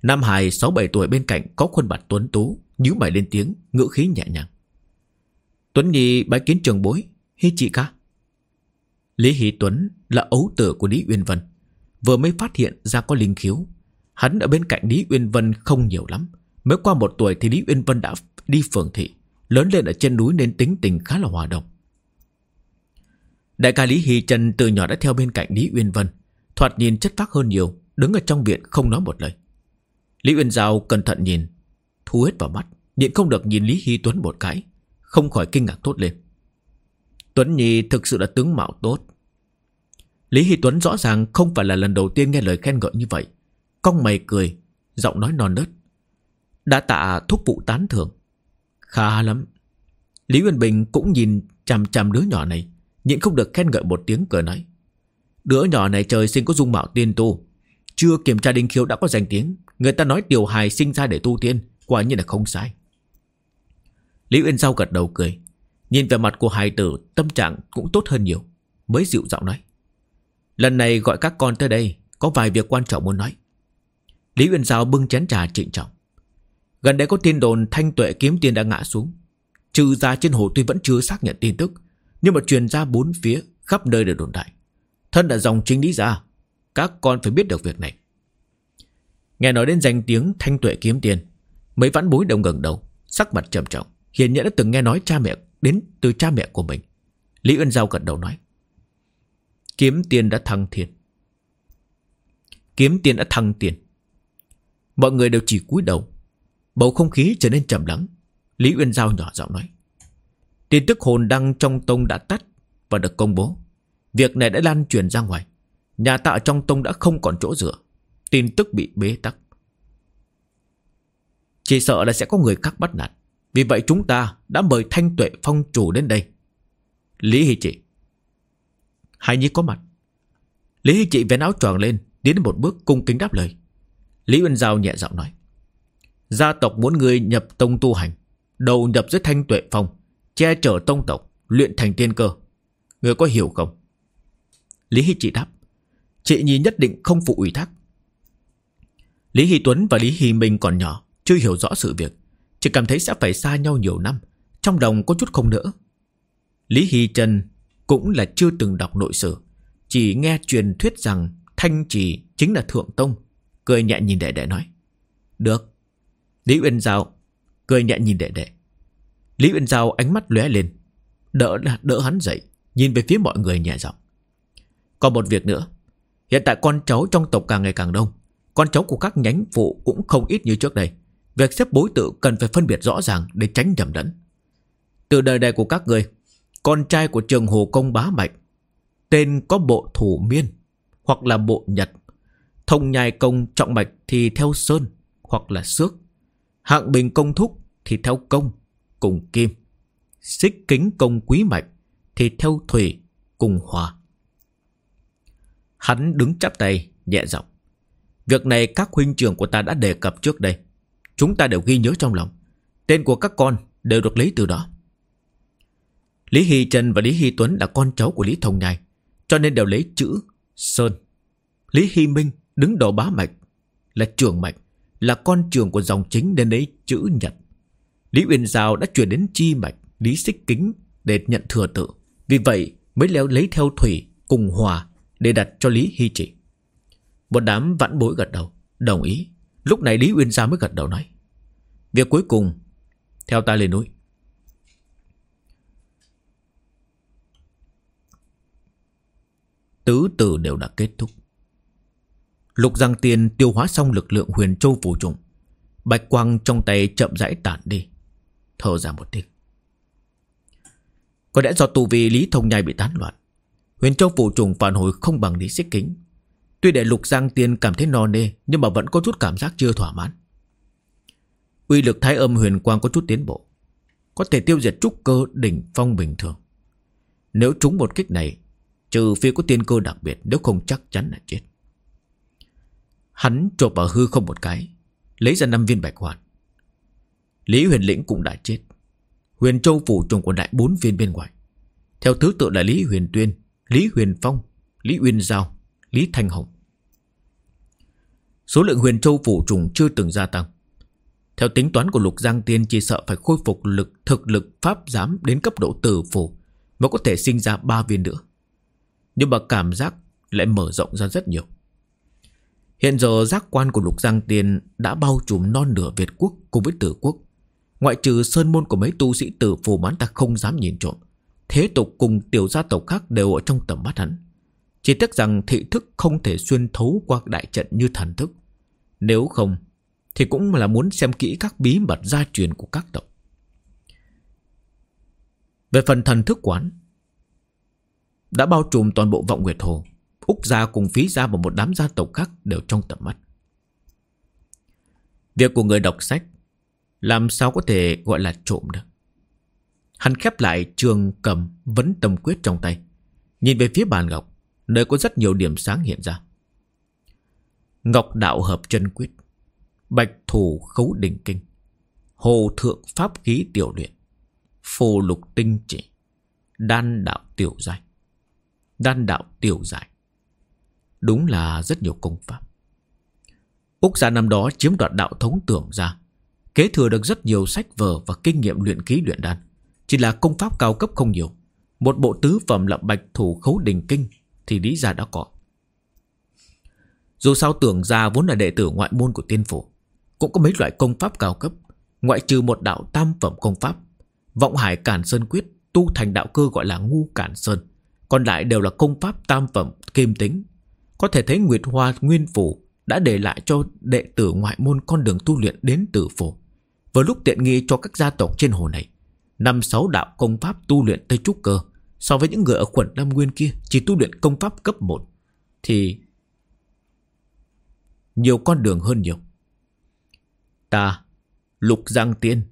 Nam Hải 6-7 tuổi bên cạnh, có khuôn mặt tuấn tú, nhíu mày lên tiếng, Ngữ khí nhẹ nhàng. Tuấn Nhi, bái kiến trường bối, hi chị ca. Lý Hỷ Tuấn là ấu tử của Lý Uyên Vân, Vừa mới phát hiện ra có linh khiếu. Hắn ở bên cạnh Lý Uyên Vân không nhiều lắm, Mới qua một tuổi thì Lý Uyên Vân đã đi phường thị, Lớn lên ở trên núi nên tính tình khá là hòa đồng. Đại ca Lý Hy Trần từ nhỏ đã theo bên cạnh Lý Uyên Vân, Thoạt nhìn chất phác hơn nhiều Đứng ở trong viện không nói một lời. Lý Uyên Giao cẩn thận nhìn, Thu hết vào mắt, Nhịn không được nhìn Lý Hy Tuấn một cái, Không khỏi kinh ngạc tốt lên. Tuấn Nhi thực sự là tướng mạo tốt. Lý Hy Tuấn rõ ràng không phải là lần đầu tiên nghe lời khen ngợi như vậy. Cong mày cười, Giọng nói non nớt. Đã tạ thúc phụ tán thưởng. Khá lắm. Lý Uyên Bình cũng nhìn chằm chằm đứa nhỏ này, Nhịn không được khen ngợi một tiếng cười nói. Đứa nhỏ này trời sinh có dung mạo tiên tu chưa kiểm tra đinh khiếu đã có danh tiếng. Người ta nói tiểu hài sinh ra để tu tiên, Quả nhiên là không sai. Lý Uyên Giao gật đầu cười. Nhìn về mặt của hài tử, Tâm trạng cũng tốt hơn nhiều. Mới dịu giọng nói. Lần này gọi các con tới đây, Có vài việc quan trọng muốn nói. Lý Uyên Giao bưng chén trà trịnh trọng. Gần đây có tin đồn thanh tuệ kiếm tiền đã ngã xuống. Trừ ra trên hồ tuy vẫn chưa xác nhận tin tức, Nhưng mà truyền ra bốn phía Khắp nơi đều đồn đại. Thân là dòng chính lý ra các con phải biết được việc này. Nghe nói đến danh tiếng thanh tuệ kiếm tiền, Mấy vãn bối đồng gần đầu, Sắc mặt trầm trọng. Hiền nhiên đã từng nghe nói cha mẹ, Đến từ cha mẹ của mình. Lý Ân Giao gật đầu nói, Kiếm tiền đã thăng thiên. Kiếm tiền đã thăng tiền. Mọi người đều chỉ cúi đầu. Bầu không khí trở nên trầm lắng. Lý Uyên Giao nhỏ giọng nói, Tin tức hồn đăng trong tông đã tắt Và được công bố. Việc này đã lan truyền ra ngoài. Nhà tạ trong tông đã không còn chỗ dựa. Tin tức bị bế tắc. Chỉ sợ là sẽ có người khác bắt nạt. Vì vậy chúng ta đã mời Thanh Tuệ Phong chủ đến đây. Lý Hy Trị. Hai nhi có mặt. Lý Hy Trị vén áo tròn lên, Tiến một bước cung kính đáp lời. Lý Uyên Giao nhẹ giọng nói. Gia tộc muốn người nhập tông tu hành, Đầu nhập dưới Thanh Tuệ Phong, Che chở tông tộc, Luyện thành tiên cơ. Người có hiểu không? Lý Hy Trị đáp. Chị Nhi nhất định không phụ ủy thác. Lý Hy Tuấn và Lý Hy Minh còn nhỏ, Chưa hiểu rõ sự việc. Chỉ cảm thấy sẽ phải xa nhau nhiều năm, Trong đồng có chút không nữa Lý Hy Trần cũng là chưa từng đọc nội sử. Chỉ nghe truyền thuyết rằng Thanh Trì chính là Thượng Tông, Cười nhẹ nhìn đệ đệ nói, Được. Lý Uyên Giao cười nhẹ nhìn đệ đệ. Lý Uyên Giao ánh mắt lóe lên, Đỡ đỡ hắn dậy, Nhìn về phía mọi người nhẹ giọng. Còn một việc nữa. Hiện tại con cháu trong tộc càng ngày càng đông. Con cháu của các nhánh phụ cũng không ít như trước đây. Việc xếp bối tự cần phải phân biệt rõ ràng Để tránh nhầm lẫn. Từ đời đời của các người, Con trai của trường Hồ Công Bá Mạnh, Tên có bộ thủ miên Hoặc là bộ nhật, Thông nhai công trọng mạch thì theo sơn Hoặc là xước, Hạng bình công thúc thì theo công Cùng kim, Xích kính công quý mạch Thì theo thủy cùng hòa. Hắn đứng chắp tay, nhẹ giọng. Việc này các huynh trưởng của ta đã đề cập trước đây. Chúng ta đều ghi nhớ trong lòng. Tên của các con đều được lấy từ đó. Lý Hy Trần và Lý Hy Tuấn là con cháu của Lý Thông Nhai, Cho nên đều lấy chữ Sơn. Lý Hy Minh đứng đầu bá mạch, Là trường mạch, Là con trường của dòng chính nên lấy chữ Nhật. Lý Uyên Giao đã chuyển đến chi mạch, Lý Xích Kính để nhận thừa tự. Vì vậy mới leo lấy theo Thủy cùng Hòa. Để đặt cho Lý Hy Chỉ Một đám vãn bối gật đầu, Đồng ý. Lúc này Lý Uyên gia mới gật đầu nói, Việc cuối cùng, Theo ta lên núi. Tứ tử đều đã kết thúc. Lục Giang Tiên tiêu hóa xong lực lượng huyền châu phù trùng, Bạch quang trong tay chậm rãi tản đi, Thở ra một tiếng. Có lẽ do tù vi Lý Thông Nhai bị tán loạn Huyền châu phụ trùng phản hồi không bằng Lý Xích Kính. Tuy để Lục Giang Tiên cảm thấy no nê, Nhưng mà vẫn có chút cảm giác chưa thỏa mãn. Uy lực thái âm huyền quang có chút tiến bộ, Có thể tiêu diệt trúc cơ đỉnh phong bình thường. Nếu trúng một kích này, Trừ phi có tiên cơ đặc biệt, Nếu không chắc chắn là chết. Hắn trộp vào hư không một cái, Lấy ra năm viên bạch hoàn. Lý huyền lĩnh cũng đã chết. Huyền châu phủ trùng còn đại bốn viên bên ngoài. Theo thứ tự là Lý huyền tuyên Lý huyền phong, Lý uyên giao, Lý thanh hồng Số lượng huyền châu phủ trùng chưa từng gia tăng Theo tính toán của Lục Giang Tiên, Chỉ sợ phải khôi phục lực, thực lực, pháp giám Đến cấp độ tử phủ Mới có thể sinh ra ba viên nữa Nhưng mà cảm giác lại mở rộng ra rất nhiều Hiện giờ giác quan của Lục Giang Tiên đã bao trùm non nửa Việt quốc cùng với tử quốc. Ngoại trừ sơn môn của mấy tu sĩ tử phù mán ta không dám nhìn trộm. Thế tục cùng tiểu gia tộc khác đều ở trong tầm mắt hắn. Chỉ tiếc rằng thị thức không thể xuyên thấu qua đại trận như thần thức. Nếu không, thì cũng là muốn xem kỹ các bí mật gia truyền của các tộc. Về phần thần thức quán, đã bao trùm toàn bộ vọng Nguyệt Hồ. Úc gia cùng phí gia và một đám gia tộc khác đều trong tầm mắt. Việc của người đọc sách làm sao có thể gọi là trộm được. Hắn khép lại trường cầm vấn tâm quyết trong tay. Nhìn về phía bàn ngọc, nơi có rất nhiều điểm sáng hiện ra. Ngọc đạo hợp chân quyết, bạch thủ khấu đỉnh kinh, hồ thượng pháp khí tiểu luyện, phù lục tinh chỉ, đan đạo tiểu giải. Đan đạo tiểu giải Đúng là rất nhiều công pháp Úc gia năm đó chiếm đoạt đạo thống tưởng ra Kế thừa được rất nhiều sách vở Và kinh nghiệm luyện ký luyện đan chỉ là công pháp cao cấp không nhiều Một bộ tứ phẩm là bạch thủ khấu đình kinh Thì lý gia đã có Dù sao tưởng ra vốn là đệ tử ngoại môn của tiên phủ, Cũng có mấy loại công pháp cao cấp, Ngoại trừ một đạo tam phẩm công pháp Vọng hải cản sơn quyết Tu thành đạo cơ gọi là ngu cản sơn, Còn lại đều là công pháp tam phẩm kim tính có thể thấy Nguyệt Hoa Nguyên Phủ đã để lại cho đệ tử ngoại môn con đường tu luyện đến tử phủ. Vừa lúc tiện nghi cho các gia tộc trên hồ này. Năm sáu đạo công pháp tu luyện Tây Trúc Cơ so với những người ở quận Nam Nguyên kia chỉ tu luyện công pháp cấp 1 thì nhiều con đường hơn nhiều. Ta, Lục Giang Tiên,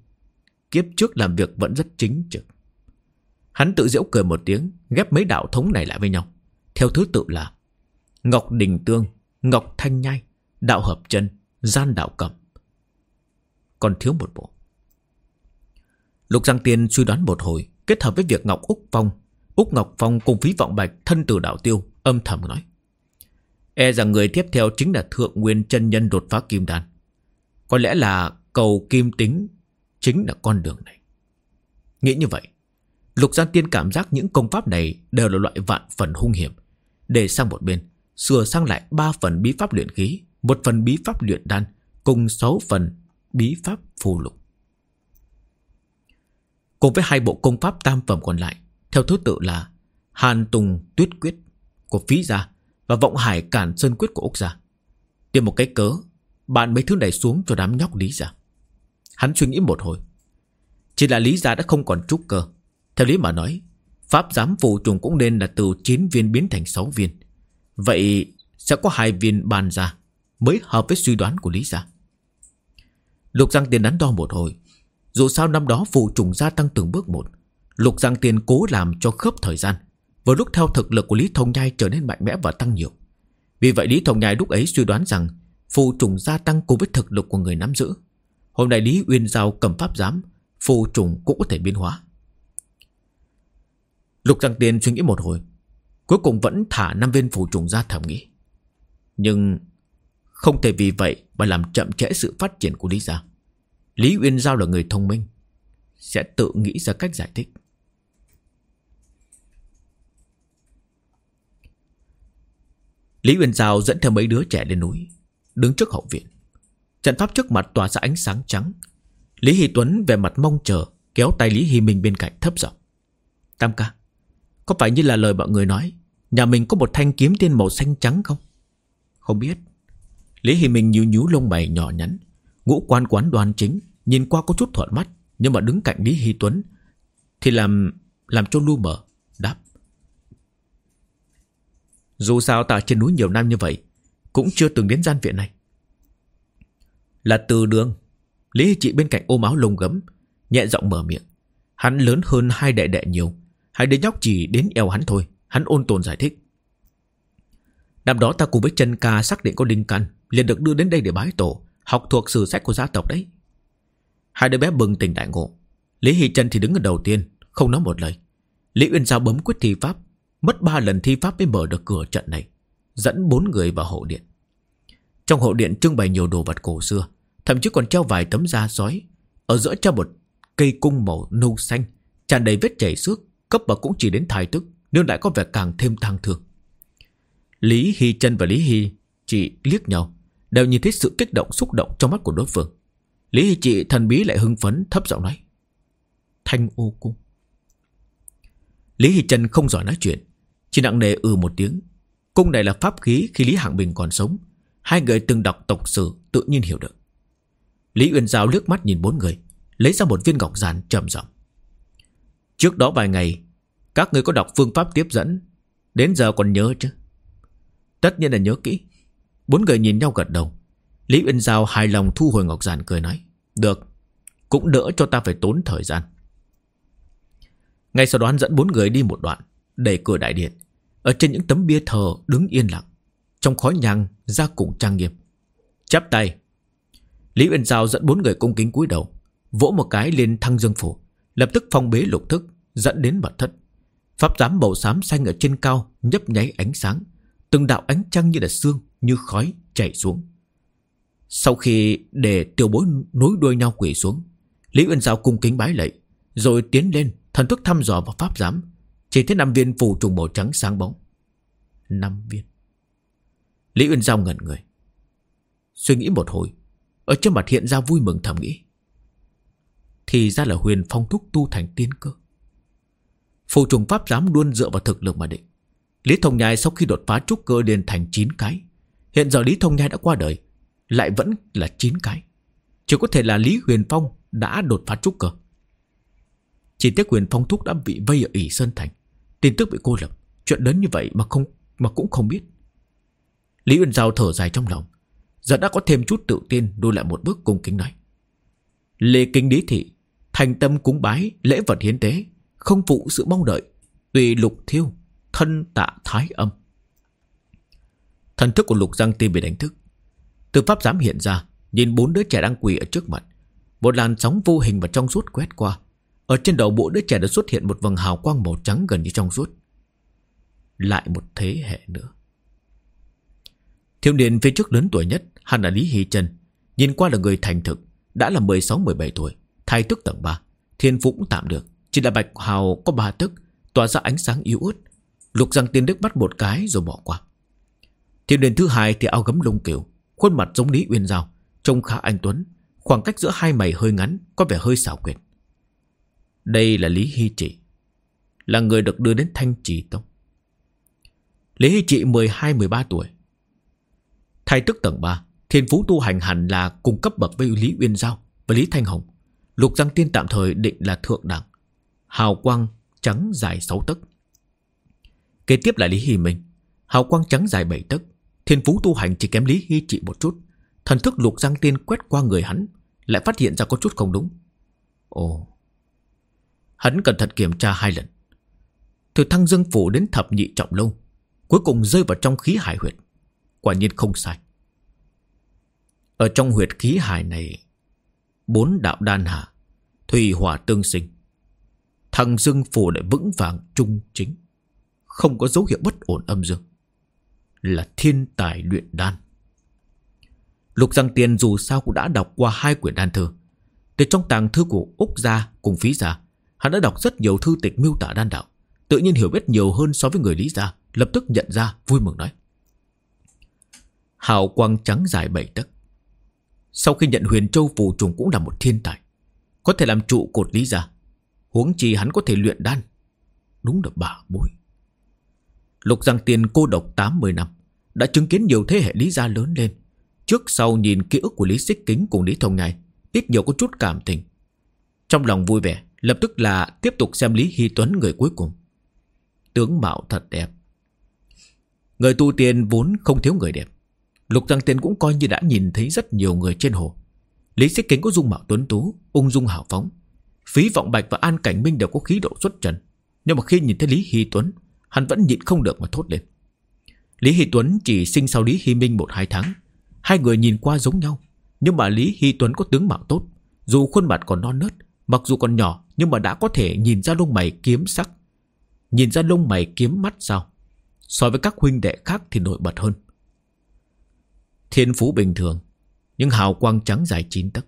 kiếp trước làm việc vẫn rất chính trực. Hắn tự giễu cười một tiếng, ghép mấy đạo thống này lại với nhau. Theo thứ tự là Ngọc Đình Tương, Ngọc Thanh Nhai, Đạo Hợp Chân, Gian Đạo Cẩm. Còn thiếu một bộ. Lục Giang Tiên suy đoán một hồi, kết hợp với việc Ngọc Úc Phong, Úc Ngọc Phong cùng phí vọng bạch thân từ đạo tiêu, âm thầm nói. E rằng người tiếp theo chính là Thượng Nguyên chân Nhân đột phá Kim Đan. Có lẽ là cầu Kim Tính chính là con đường này. Nghĩ như vậy, Lục Giang Tiên cảm giác những công pháp này đều là loại vạn phần hung hiểm. Để sang một bên, sửa sang lại 3 phần bí pháp luyện khí, một phần bí pháp luyện đan, cùng 6 phần bí pháp phù lục. Cùng với hai bộ công pháp tam phẩm còn lại, theo thứ tự là Hàn Tùng Tuyết Quyết của Phí Gia và Vọng Hải Cản Sơn Quyết của Úc Gia. Tìm một cái cớ, bạn mấy thứ này xuống cho đám nhóc Lý Gia. Hắn suy nghĩ một hồi. Chỉ là Lý Gia đã không còn trúc cơ. Theo lý mà nói, Pháp giám phụ trùng cũng nên là từ 9 viên biến thành 6 viên. Vậy sẽ có hai viên bàn ra Mới hợp với suy đoán của Lý Gia Lục Giang tiền đắn đo một hồi dù sao năm đó phụ trùng gia tăng từng bước một, Lục Giang Tiên cố làm cho khớp thời gian. Vừa lúc theo thực lực của Lý Thông Nhai trở nên mạnh mẽ và tăng nhiều. Vì vậy Lý Thông Nhai lúc ấy suy đoán rằng Phù trùng gia tăng cùng với thực lực của người nắm giữ. Hôm nay Lý Uyên Giao cầm pháp giám Phù trùng cũng có thể biến hóa. Lục Giang Tiên suy nghĩ một hồi, Cuối cùng vẫn thả năm viên phù trùng ra thảo nghĩ. Nhưng Không thể vì vậy Mà làm chậm trễ sự phát triển của Lý Gia. Lý Uyên Giao là người thông minh, Sẽ tự nghĩ ra cách giải thích. Lý Uyên Giao dẫn theo mấy đứa trẻ lên núi, Đứng trước hậu viện. Trận pháp trước mặt tỏa ra ánh sáng trắng. Lý Hy Tuấn về mặt mong chờ, Kéo tay Lý Hy Minh bên cạnh thấp giọng. Tam ca, Có phải như là lời mọi người nói, Nhà mình có một thanh kiếm tiên màu xanh trắng không? Không biết. Lý Hy Minh nhíu nhíu lông mày nhỏ nhắn. Ngũ quan quán đoan chính, Nhìn qua có chút thuận mắt, Nhưng mà đứng cạnh Lý Hy Tuấn Thì làm làm cho lu mờ Đáp. Dù sao ta trên núi nhiều năm như vậy, Cũng chưa từng đến gian viện này. Là từ đường, Lý Hy Trị bên cạnh ôm áo lông gấm, Nhẹ giọng mở miệng. Hắn lớn hơn hai đệ đệ nhiều, Hai đứa nhóc chỉ đến eo hắn thôi, Hắn ôn tồn giải thích. Năm đó ta cùng với chân ca xác định có đinh căn, liền được đưa đến đây để bái tổ. Học thuộc sử sách của gia tộc đấy. Hai đứa bé bừng tỉnh đại ngộ. Lý Hy Trân thì đứng ở đầu tiên, Không nói một lời. Lý Uyên Giao bấm quyết thi pháp, Mất ba lần thi pháp mới mở được cửa trận này, Dẫn bốn người vào hộ điện. Trong hộ điện trưng bày nhiều đồ vật cổ xưa, Thậm chí còn treo vài tấm da sói. Ở giữa treo một cây cung màu nâu xanh, tràn đầy vết chảy xước, Cấp bậc cũng chỉ đến thái tức, Nhưng lại có vẻ càng thêm thăng thương Lý Hy Trân và Lý Hy Chỉ liếc nhau. Đều nhìn thấy sự kích động, xúc động trong mắt của đối phương. Lý Hy Trị thần bí lại hưng phấn, thấp giọng nói, Thanh ô cung. Lý Hy Trân không giỏi nói chuyện, Chỉ nặng nề ừ một tiếng. Cung này là pháp khí khi Lý Hạng Bình còn sống. Hai người từng đọc tộc sử, tự nhiên hiểu được. Lý Uyên Giao lướt mắt nhìn bốn người, Lấy ra một viên ngọc giản trầm giọng. Trước đó vài ngày, Các người có đọc phương pháp tiếp dẫn, Đến giờ còn nhớ chứ? Tất nhiên là nhớ kỹ. Bốn người nhìn nhau gật đầu. Lý Uyên Giao hài lòng thu hồi ngọc giản cười nói, Được, Cũng đỡ cho ta phải tốn thời gian. Ngay sau đó hắn dẫn bốn người đi một đoạn, Đẩy cửa đại điện. Ở trên những tấm bia thờ đứng yên lặng, Trong khói nhang ra cùng trang nghiêm. Chắp tay. Lý Uyên Giao dẫn bốn người cung kính cúi đầu, Vỗ một cái lên thăng dương phủ, Lập tức phong bế lục thức, Dẫn đến mật thất. Pháp giám màu xám xanh ở trên cao Nhấp nháy ánh sáng, Từng đạo ánh trăng như là xương như khói chảy xuống. Sau khi để tiểu bối nối đuôi nhau quỷ xuống, Lý Uyên Giao cung kính bái lạy, Rồi tiến lên thần thức thăm dò vào pháp giám. Chỉ thấy năm viên phù trùng màu trắng sáng bóng. Năm viên. Lý Uyên Giao ngẩn người. Suy nghĩ một hồi, Ở trên mặt hiện ra vui mừng thầm nghĩ. Thì ra là huyền phong thúc tu thành tiên cơ. Phù trùng pháp giám luôn dựa vào thực lực mà định. Lý Thông Nhai sau khi đột phá trúc cơ liền thành 9 cái Hiện giờ Lý Thông Nhai đã qua đời, Lại vẫn là 9 cái. Chỉ có thể là Lý Huyền Phong đã đột phá trúc cơ. Chỉ tiếc Huyền Phong Thúc đã bị vây ở ỉ Sơn Thành. Tin tức bị cô lập, Chuyện đến như vậy mà không, mà cũng không biết. Lý Uyên Giao thở dài trong lòng, Giờ đã có thêm chút tự tin Đôi lại một bước cung kính nói. Lê Kinh Lý Thị, Thành tâm cúng bái, lễ vật hiến tế, Không phụ sự mong đợi, Tùy lục thiêu, Thân tạ thái âm. Thần thức của lục giang tiên bị đánh thức. Từ pháp giám hiện ra, Nhìn bốn đứa trẻ đang quỳ ở trước mặt. Một làn sóng vô hình và trong suốt quét qua. Ở trên đầu bộ đứa trẻ đã xuất hiện một vầng hào quang màu trắng gần như trong suốt. Lại một thế hệ nữa. Thiếu niên phía trước lớn tuổi nhất, hắn là Lý Hy trần Nhìn qua là người thành thực, Đã là 16-17 tuổi Thay tức tầng 3 Thiên phúc cũng tạm được, Chỉ là Bạch Hào có ba tức, Tỏa ra ánh sáng yếu ớt. Lục Giang Tiên Đức bắt một cái rồi bỏ qua. Thiên niên thứ hai thì áo gấm lông kiểu Khuôn mặt giống Lý Uyên Giao, Trông khá anh Tuấn. Khoảng cách giữa hai mày hơi ngắn, Có vẻ hơi xảo quyệt. Đây là Lý Hy Trị, Là người được đưa đến Thanh Trì Tông. Lý Hy Trị 12-13 tuổi. Thay tức tầng 3 Thiên phú tu hành hẳn là cùng cấp bậc với Lý Uyên Giao và Lý Thanh Hồng. Lục Giang Tiên tạm thời định là thượng đẳng, Hào quang trắng dài 6 tấc. Kế tiếp là Lý Hy Minh, Hào quang trắng dài 7 tấc. Thiên phú tu hành chỉ kém Lý Hy trị một chút. Thần thức Lục Giang Tiên quét qua người hắn, Lại phát hiện ra có chút không đúng. Ồ. Hắn cẩn thận kiểm tra hai lần. Từ thăng dương phủ đến thập nhị trọng lâu, Cuối cùng rơi vào trong khí hải huyệt. Quả nhiên không sai. Ở trong huyệt khí hải này, Bốn đạo đan hạ, Thủy hỏa tương sinh. Thăng dương phủ lại vững vàng trung chính, Không có dấu hiệu bất ổn âm dương. Là thiên tài luyện đan. Lục Giang Tiên dù sao cũng đã đọc qua hai quyển đan thư Từ trong tàng thư của Úc Gia cùng Phí Gia, Hắn đã đọc rất nhiều thư tịch miêu tả đan đạo, Tự nhiên hiểu biết nhiều hơn so với người Lý Gia, Lập tức nhận ra, vui mừng nói. Hào quang trắng dài bảy tấc. Sau khi nhận huyền châu phù trùng cũng là một thiên tài, Có thể làm trụ cột Lý Gia, Huống chi hắn có thể luyện đan. Đúng là bà bối. Lục Giang Tiên cô độc 80 năm, Đã chứng kiến nhiều thế hệ Lý Gia lớn lên. Trước sau nhìn ký ức của Lý Xích Kính cùng Lý Thông này Ít nhiều có chút cảm tình. Trong lòng vui vẻ, Lập tức là tiếp tục xem Lý Hy Tuấn người cuối cùng. Tướng mạo thật đẹp. Người tu tiên vốn không thiếu người đẹp. Lục Giang Tiên cũng coi như đã nhìn thấy rất nhiều người trên hồ. Lý Xích Kính có dung mạo tuấn tú, Ung dung hào phóng. Phí Vọng Bạch và An Cảnh Minh đều có khí độ xuất trần. Nhưng mà khi nhìn thấy Lý Hy Tuấn Hắn vẫn nhịn không được mà thốt lên. Lý Hy Tuấn chỉ sinh sau Lý Hy Minh một hai tháng. Hai người nhìn qua giống nhau. Nhưng mà Lý Hy Tuấn có tướng mạo tốt. Dù khuôn mặt còn non nớt, Mặc dù còn nhỏ, nhưng mà đã có thể nhìn ra lông mày kiếm sắc. Nhìn ra lông mày kiếm mắt sao? So với các huynh đệ khác thì nổi bật hơn. Thiên phú bình thường, Nhưng hào quang trắng dài chín tấc.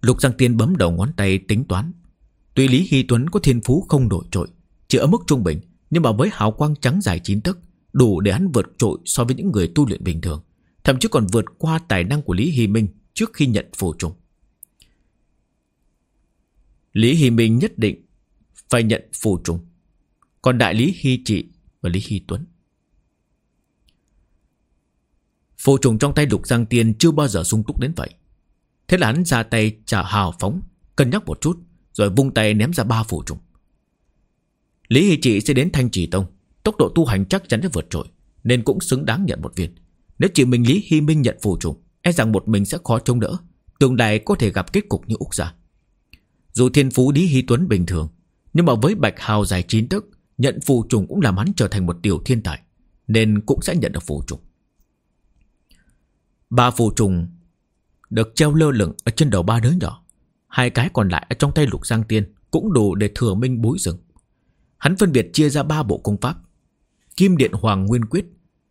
Lục Giang Tiên bấm đầu ngón tay tính toán. Tuy Lý Hy Tuấn có thiên phú không nổi trội chỉ ở mức trung bình, Nhưng mà với hào quang trắng dài chín tấc, Đủ để hắn vượt trội so với những người tu luyện bình thường, Thậm chí còn vượt qua tài năng của Lý Hy Minh Trước khi nhận phù trùng. Lý Hy Minh nhất định Phải nhận phù trùng, Còn đại Lý Hy Trị và Lý Hy Tuấn. Phù trùng trong tay Lục Giang Tiên Chưa bao giờ sung túc đến vậy. Thế là hắn ra tay trả hào phóng, Cân nhắc một chút, Rồi vung tay ném ra ba phù trùng. Lý Hy Trị sẽ đến Thanh Trì Tông. Tốc độ tu hành chắc chắn sẽ vượt trội, Nên cũng xứng đáng nhận một viên. Nếu chỉ mình Lý Hy Minh nhận phù trùng E rằng một mình sẽ khó chống đỡ, Tương lai có thể gặp kết cục như Úc Gia. Dù thiên phú Lý Hy Tuấn bình thường, Nhưng mà với bạch hào dài chín tức Nhận phù trùng cũng làm hắn trở thành một tiểu thiên tài, Nên cũng sẽ nhận được phù trùng. Ba phù trùng Được treo lơ lửng ở trên đầu ba đứa nhỏ. Hai cái còn lại ở trong tay lục giang tiên Cũng đủ để thừa minh bối rừng Hắn phân biệt chia ra ba bộ công pháp. Kim Điện Hoàng Nguyên Quyết,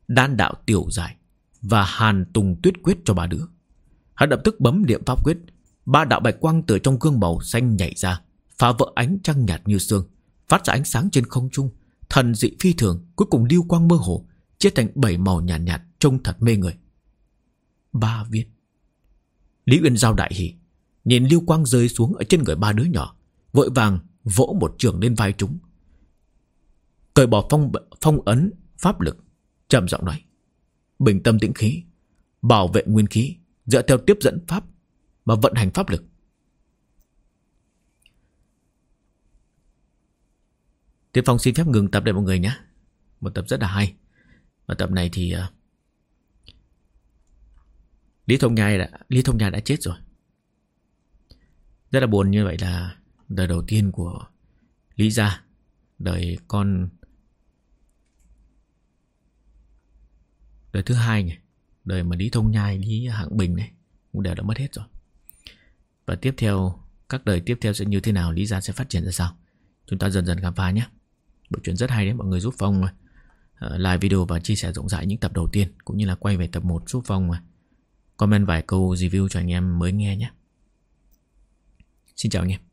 Đan Đạo Tiểu Giải Và Hàn Tùng Tuyết Quyết cho ba đứa. Hắn lập tức bấm điện pháp quyết. Ba đạo bạch quang từ trong gương màu xanh nhảy ra, Phá vỡ ánh trăng nhạt như sương, Phát ra ánh sáng trên không trung, Thần dị phi thường, Cuối cùng lưu quang mơ hồ, Chia thành bảy màu nhạt nhạt, Trông thật mê người. Ba viên. Lý Uyên Giao đại hỉ, Nhìn lưu quang rơi xuống ở trên người ba đứa nhỏ, Vội vàng vỗ một trường lên vai chúng. Cởi bỏ phong phong ấn pháp lực trầm giọng nói. Bình tâm tĩnh khí Bảo vệ nguyên khí Dựa theo tiếp dẫn pháp Mà vận hành pháp lực. Tiến Phong xin phép ngừng tập đây mọi người nhé. Một tập rất là hay. Và tập này thì uh, Lý Thông Nhai đã Lý Thông Nhai đã chết rồi. Rất là buồn như vậy là Đời đầu tiên của Lý Gia Đời con Đời thứ hai nhỉ? Đời mà đi Thông Nhai, đi Hạng Bình này Cũng đều đã mất hết rồi. Và tiếp theo Các đời tiếp theo sẽ như thế nào Lý Gia sẽ phát triển ra sao? Chúng ta dần dần khám phá nhé. Bộ truyện rất hay đấy mọi người giúp Phong uh, Like video và chia sẻ rộng rãi những tập đầu tiên Cũng như là quay về tập 1 giúp Phong uh, Comment vài câu review cho anh em mới nghe nhé. Xin chào anh em.